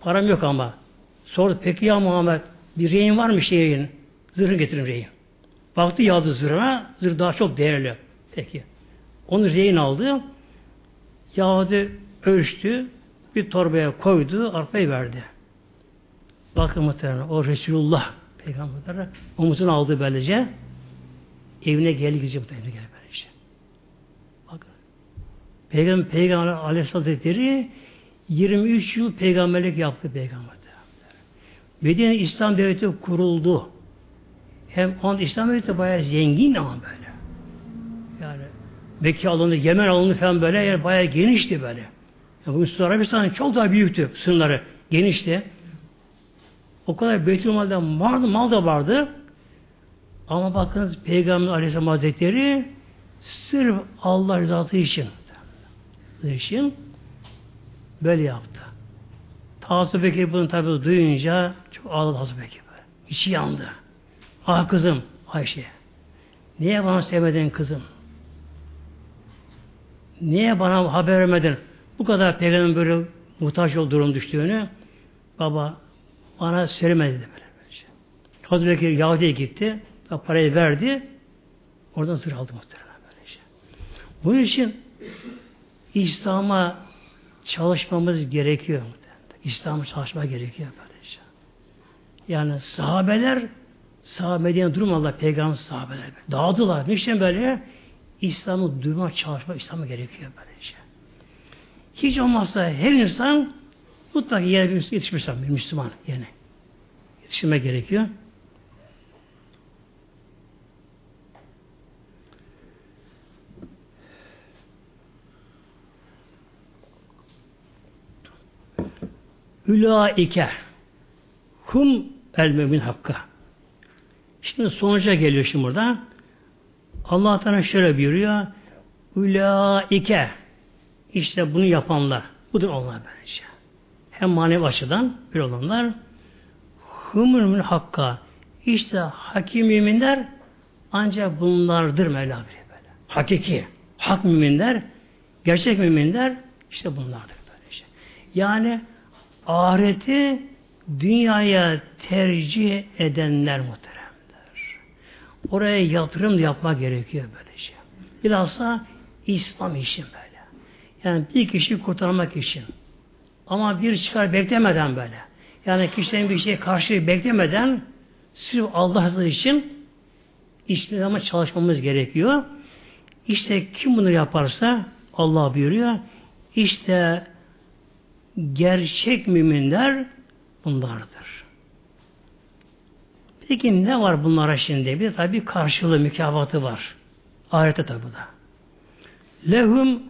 Speaker 1: Param yok ama. Sordu peki ya Muhammed bir rehin var mı şeyin? Zırhı getirin rehin. Baktı yağdı zırhına. Zırh daha çok değerli. Peki. Onu rehin aldı. Yahudi ölçtü. Bir torbaya koydu. Arpayı verdi. Bakın muhtemelen o Resulullah Peygamberler omuzunu aldı böylece evine geldi gidecek bu evine geldi böylece. Bakın. Peygamber, Peygamber Aleyhisselatü Hazretleri 23 yıl peygamberlik yaptı peygamber. Medine İslam Devleti kuruldu. Hem on İslam Devleti bayağı zengin ama böyle. Yani Mekke alanı, Yemen alanı falan böyle yani bayağı genişti böyle. Bugün Suudi Arabistan'ın çok daha büyüktü sınırları. Genişti. O kadar Beytülmal'da mal, mal da vardı. Ama bakınız Peygamber Aleyhisselam Hazretleri sırf Allah rızası için için böyle yaptı. Hazreti Bekir bunu tabi duyunca çok ağladı Hazreti Bekir. İçi yandı. Ah kızım Ayşe. Niye bana sevmedin kızım? Niye bana haber vermedin? Bu kadar peygamberin böyle muhtaç olduğu durum düştüğünü baba bana söylemedi dedi böyle. Hazreti Bekir Yahudi'ye gitti. Parayı verdi. Oradan zırh aldı muhtemelen böylece. Bunun için İslam'a çalışmamız gerekiyor. İslam'a çalışma gerekiyor böylece. Yani sahabeler sahabeden durmadılar peygamber sahabeler. Dağıldılar. Niçin böyle? İslam'ı duyma, çalışma, İslam'a gerekiyor böylece. Hiç olmazsa her insan mutlaka yere bir yetişmiş bir Müslüman yani. Yetişme gerekiyor. Ülaike hum el mümin hakka. Şimdi sonuca geliyor şimdi burada. Allah Teala şöyle buyuruyor. Ülaike işte bunu yapanlar. Budur onlar bence. Hem manevi açıdan bir olanlar mümin hakka. İşte hakim müminler ancak bunlardır Mevla böyle. Hakiki. Hak müminler, gerçek müminler işte bunlardır böylece. Yani ahireti dünyaya tercih edenler muhteremler. Oraya yatırım yapmak gerekiyor böylece. Bilhassa İslam için böyle. Yani bir kişi kurtarmak için. Ama bir çıkar beklemeden böyle. Yani kişinin bir şey karşı beklemeden sırf Allah için hiçbir zaman çalışmamız gerekiyor. İşte kim bunu yaparsa Allah buyuruyor. İşte gerçek müminler bunlardır. Peki ne var bunlara şimdi? Bir tabi karşılığı mükafatı var. Ahirette tabi da. Lehum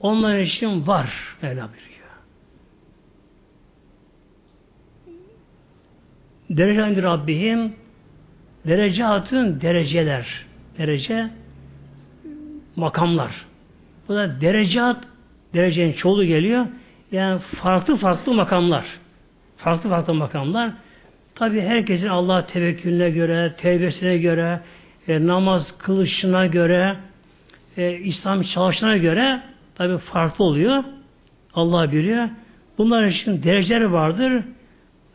Speaker 1: onlar için var Mevla buyuruyor. Derece Rabbihim derecatın dereceler. Derece makamlar. Bu da derecat derecenin çoğulu geliyor. Yani farklı farklı makamlar. Farklı farklı makamlar. Tabi herkesin Allah tevekkülüne göre, tevbesine göre, e, namaz kılışına göre, e, İslam çalışına göre tabi farklı oluyor. Allah biliyor. Bunlar için dereceleri vardır.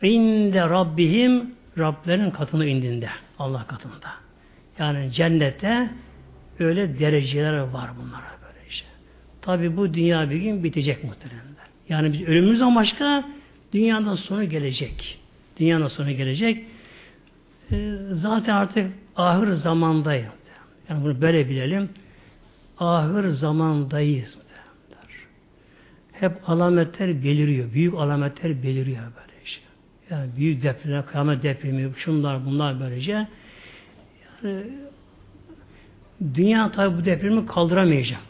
Speaker 1: İnde Rabbihim Rablerin katını indinde. Allah katında. Yani cennette öyle dereceler var bunlara böyle işte. Tabi bu dünya bir gün bitecek muhtemelen. Yani biz ölümümüzden başka dünyadan sonra gelecek. Dünyadan sonra gelecek. E, zaten artık ahir zamandayız. Yani bunu böyle bilelim. Ahir zamandayız. Hep alametler beliriyor. Büyük alametler beliriyor böyle işte. Yani büyük depremler, kıyamet depremi, şunlar bunlar böylece. Yani dünya tabi bu depremi kaldıramayacak.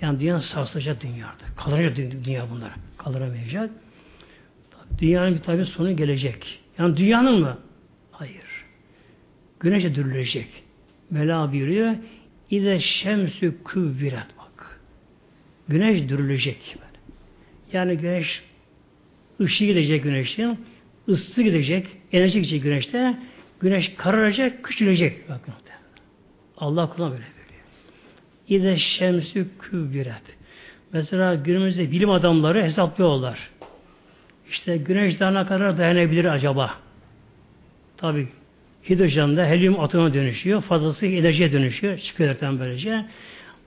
Speaker 1: Yani dünya sarsılacak dünyada. Kalacak dünya bunlara. Kaldıramayacak. Dünyanın bir tabi sonu gelecek. Yani dünyanın mı? Hayır. Güneşe dürülecek. Mela buyuruyor. İde şemsü küvviret bak. Güneş dürülecek. Yani güneş ışığı gidecek güneşin. ısı gidecek. Enerji gidecek güneşte. Güneş kararacak, küçülecek. Bakın. Allah kuluna böyle veriyor. İde şemsü kübüret. Mesela günümüzde bilim adamları hesaplıyorlar. İşte güneş daha ne kadar dayanabilir acaba? Tabi hidrojende helyum atomuna dönüşüyor. Fazlası enerjiye dönüşüyor. Çıkıyorlardan böylece.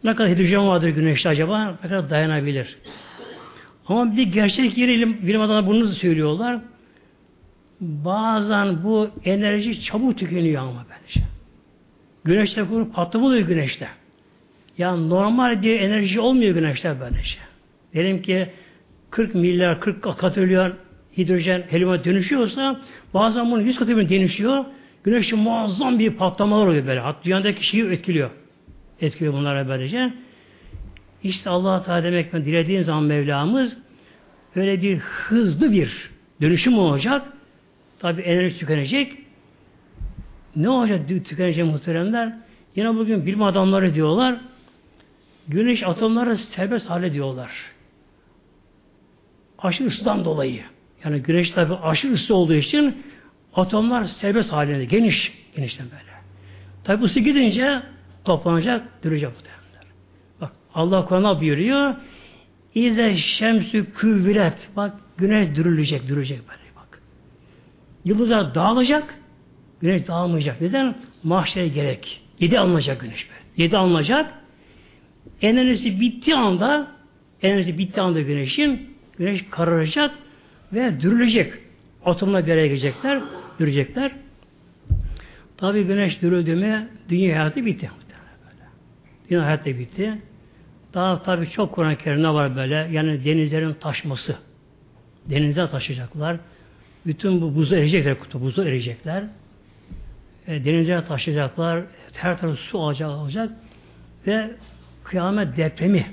Speaker 1: Ne kadar hidrojen vardır güneşte acaba? Ne kadar dayanabilir? Ama bir gerçek yeri bilim adamları bunu söylüyorlar. Bazen bu enerji çabuk tükeniyor ama böylece. Güneşte kurup patlama oluyor güneşte. Yani normal diye enerji olmuyor güneşte böylece. Diyelim ki 40 milyar, 40 katrilyon hidrojen helyuma dönüşüyorsa bazen bunun 100 katrilyon dönüşüyor. Güneşin muazzam bir patlamalar oluyor böyle. Hatta dünyadaki şeyi etkiliyor. Etkiliyor bunlara böylece. İşte allah Teala demek ben dilediğin zaman Mevlamız öyle bir hızlı bir dönüşüm olacak. Tabi enerji tükenecek. Ne olacak tükenecek muhteremler? Yine bugün bilim adamları diyorlar güneş atomları serbest hale diyorlar. Aşırı ısıdan dolayı. Yani güneş tabi aşırı ısı olduğu için atomlar serbest halinde geniş genişten böyle. Tabi ısı gidince toplanacak, duracak bu. Bak Allah Kur'an'a buyuruyor. İze şemsü küvret. Bak güneş dürülecek, dürülecek böyle bak. Yıldızlar dağılacak, güneş dağılmayacak. Neden? Mahşere gerek. Yedi alınacak güneş böyle. Yedi alınacak. Enerjisi bittiği anda enerjisi bittiği anda güneşin güneş kararacak ve dürülecek. Atomla bir araya gelecekler, dürülecekler. Tabi güneş dürüldü mü dünya hayatı bitti. Dünya hayatı bitti. Daha tabi çok Kur'an-ı Kerim'de var böyle. Yani denizlerin taşması. Denize taşıyacaklar. Bütün bu buzu erecekler, kutu buzu erecekler. E, denize taşıyacaklar. Her tarafı su olacak, olacak. Ve kıyamet depremi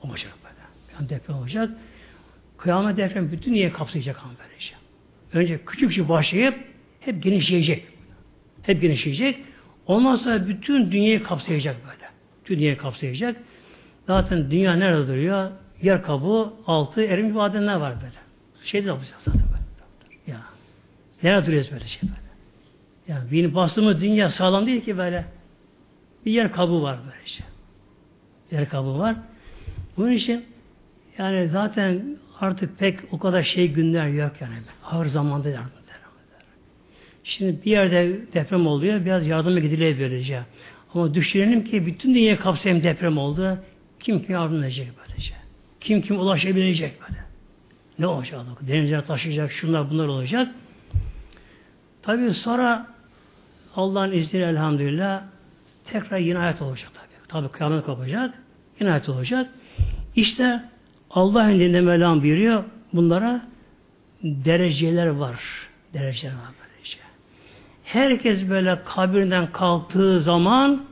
Speaker 1: olacak böyle. Kıyamet depremi olacak. Kıyamet depremi bütün niye kapsayacak ama böylece. Önce küçük küçük başlayıp hep genişleyecek. Hep genişleyecek. Ondan sonra bütün dünyayı kapsayacak böyle. Bütün dünyayı kapsayacak. Zaten dünya nerede duruyor? Yer kabuğu, altı, erim madenler var böyle. Şey de yapacağız zaten böyle. Ya. Nerede duruyoruz böyle şey böyle? Yani bir bastığımız dünya sağlam değil ki böyle. Bir yer kabuğu var böyle şey. Yer kabuğu var. Bunun için yani zaten artık pek o kadar şey günler yok yani. Ağır zamanda yardım Şimdi bir yerde deprem oluyor, biraz yardıma gidiliyor. Ama düşünelim ki bütün dünya kapsayan deprem oldu. Kim kim yardım edecek böylece? Kim kim ulaşabilecek böyle? Ne olacak? Denizler taşıyacak, şunlar bunlar olacak. Tabii sonra Allah'ın izniyle elhamdülillah tekrar yine hayat olacak tabii. Tabii kıyamet kopacak. Yine hayat olacak. İşte Allah'ın elinde Mevlam buyuruyor. Bunlara dereceler var. Dereceler var böylece. Herkes böyle kabirinden kalktığı zaman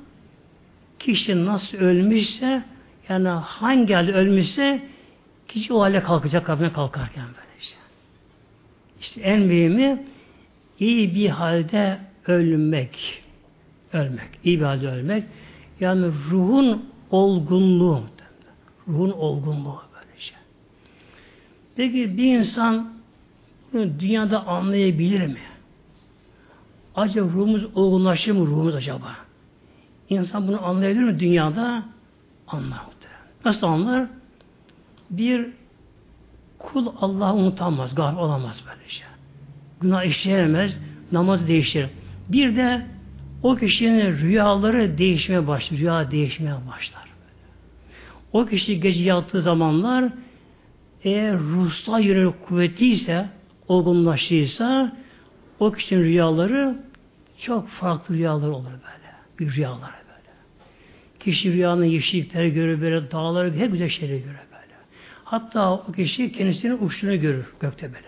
Speaker 1: kişi nasıl ölmüşse yani hangi halde ölmüşse kişi o hale kalkacak kabirine kalkarken böylece. İşte en mühimi iyi bir halde ölmek. Ölmek. iyi bir halde ölmek. Yani ruhun olgunluğu. Ruhun olgunluğu böylece. Peki bir insan bunu dünyada anlayabilir mi? Acaba ruhumuz olgunlaşır mı ruhumuz acaba? İnsan bunu anlayabilir mi dünyada? Anlar. Nasıl anlar? Bir kul Allah'ı unutamaz, gafil olamaz böylece. Günah işleyemez, namaz değiştirir. Bir de o kişinin rüyaları değişmeye başlar. Rüya değişmeye başlar. O kişi gece yattığı zamanlar eğer ruhsal yönelik kuvvetiyse, olgunlaştıysa o kişinin rüyaları çok farklı rüyalar olur böyle. Bir rüyalar. Kişi rüyanın yeşillikleri görür böyle, dağları hep güzel şeyleri görür böyle. Hatta o kişi kendisinin uçtuğunu görür gökte böyle.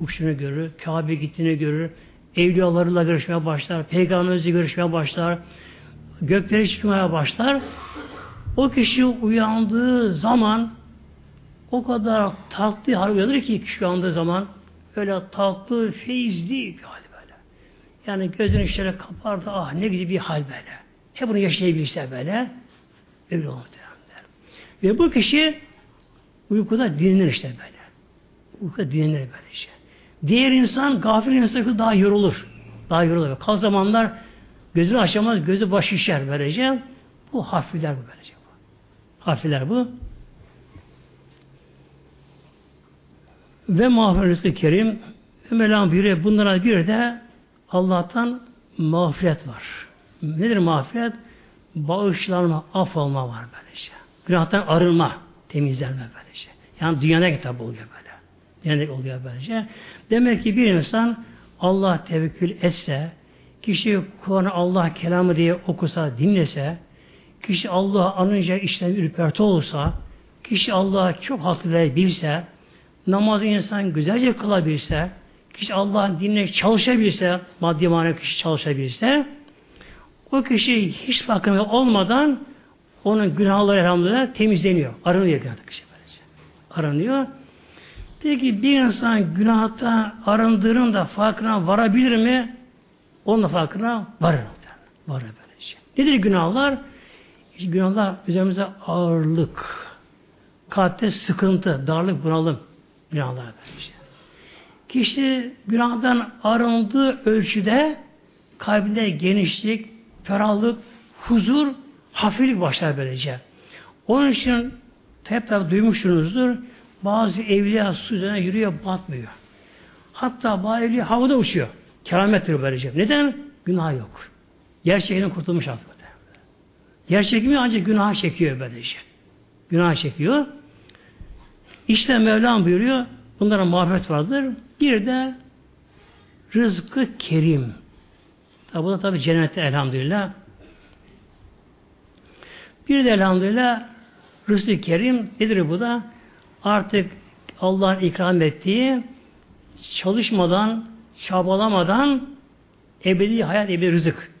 Speaker 1: Uçtuğunu görür, Kabe gittiğini görür, evliyalarıyla görüşmeye başlar, peygamberimizle görüşmeye başlar, göklere çıkmaya başlar. O kişi uyandığı zaman o kadar tatlı hal uyanır ki kişi uyandığı zaman öyle tatlı, feyizli bir hal böyle. Yani gözünü şöyle kapardı, ah ne güzel bir hal böyle. Hep bunu yaşayabilirse böyle öyle der. Ve bu kişi uykuda dinlenir işte böyle. Uykuda dinlenir böyle işte. Diğer insan, gafil insan daha yorulur. Daha yorulur. Kal zamanlar gözünü açamaz, gözü baş şişer böylece. Bu hafifler bu böylece. Hafifler bu. Ve mağfiret kerim ve Mevlam buyuruyor bunlara bir de Allah'tan mağfiret var. Nedir mağfiret? Bağışlanma, af olma var böylece. Günahtan arınma, temizlenme böylece. Yani dünyada kitap oluyor böyle. Dünyada oluyor böylece. Demek ki bir insan Allah tevekkül etse, kişi Kur'an'ı Allah kelamı diye okusa, dinlese, kişi Allah'ı anınca işten ürperti olursa, kişi Allah'ı çok hatırlayabilse, namazı insan güzelce kılabilse, kişi Allah'ın dinine çalışabilse, maddi manevi kişi çalışabilse, o kişi hiç farkında olmadan onun günahları elhamdülillah temizleniyor. Aranıyor günahda kişi böylece. Aranıyor. Peki bir insan günahta arındığında farkına varabilir mi? Onun farkına varır. Varır böylece. Nedir günahlar? İşte günahlar üzerimize ağırlık, kalpte sıkıntı, darlık, bunalım günahlar böylece. Kişi günahdan arındığı ölçüde kalbinde genişlik, ferahlık, huzur, hafiflik başlar böylece. Onun için hep tabi duymuşsunuzdur. Bazı evliya su üzerine yürüyor, batmıyor. Hatta bazı evliya havada uçuyor. Keramettir böylece. Neden? Günah yok. Yer çekiminden kurtulmuş artık. Yer çekimi ancak günah çekiyor böylece. Günah çekiyor. İşte Mevlam buyuruyor, bunlara mağfiret vardır. Bir de rızkı kerim. Tabi bu da tabi cennette elhamdülillah. Bir de elhamdülillah rızkı kerim nedir bu da? Artık Allah'ın ikram ettiği çalışmadan, çabalamadan ebedi hayat, ebedi rızık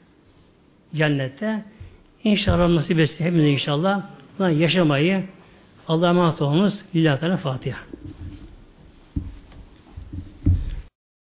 Speaker 1: cennette. İnşallah nasip etse hepimize inşallah yaşamayı Allah'a emanet olunuz. Lillahi Teala Fatiha.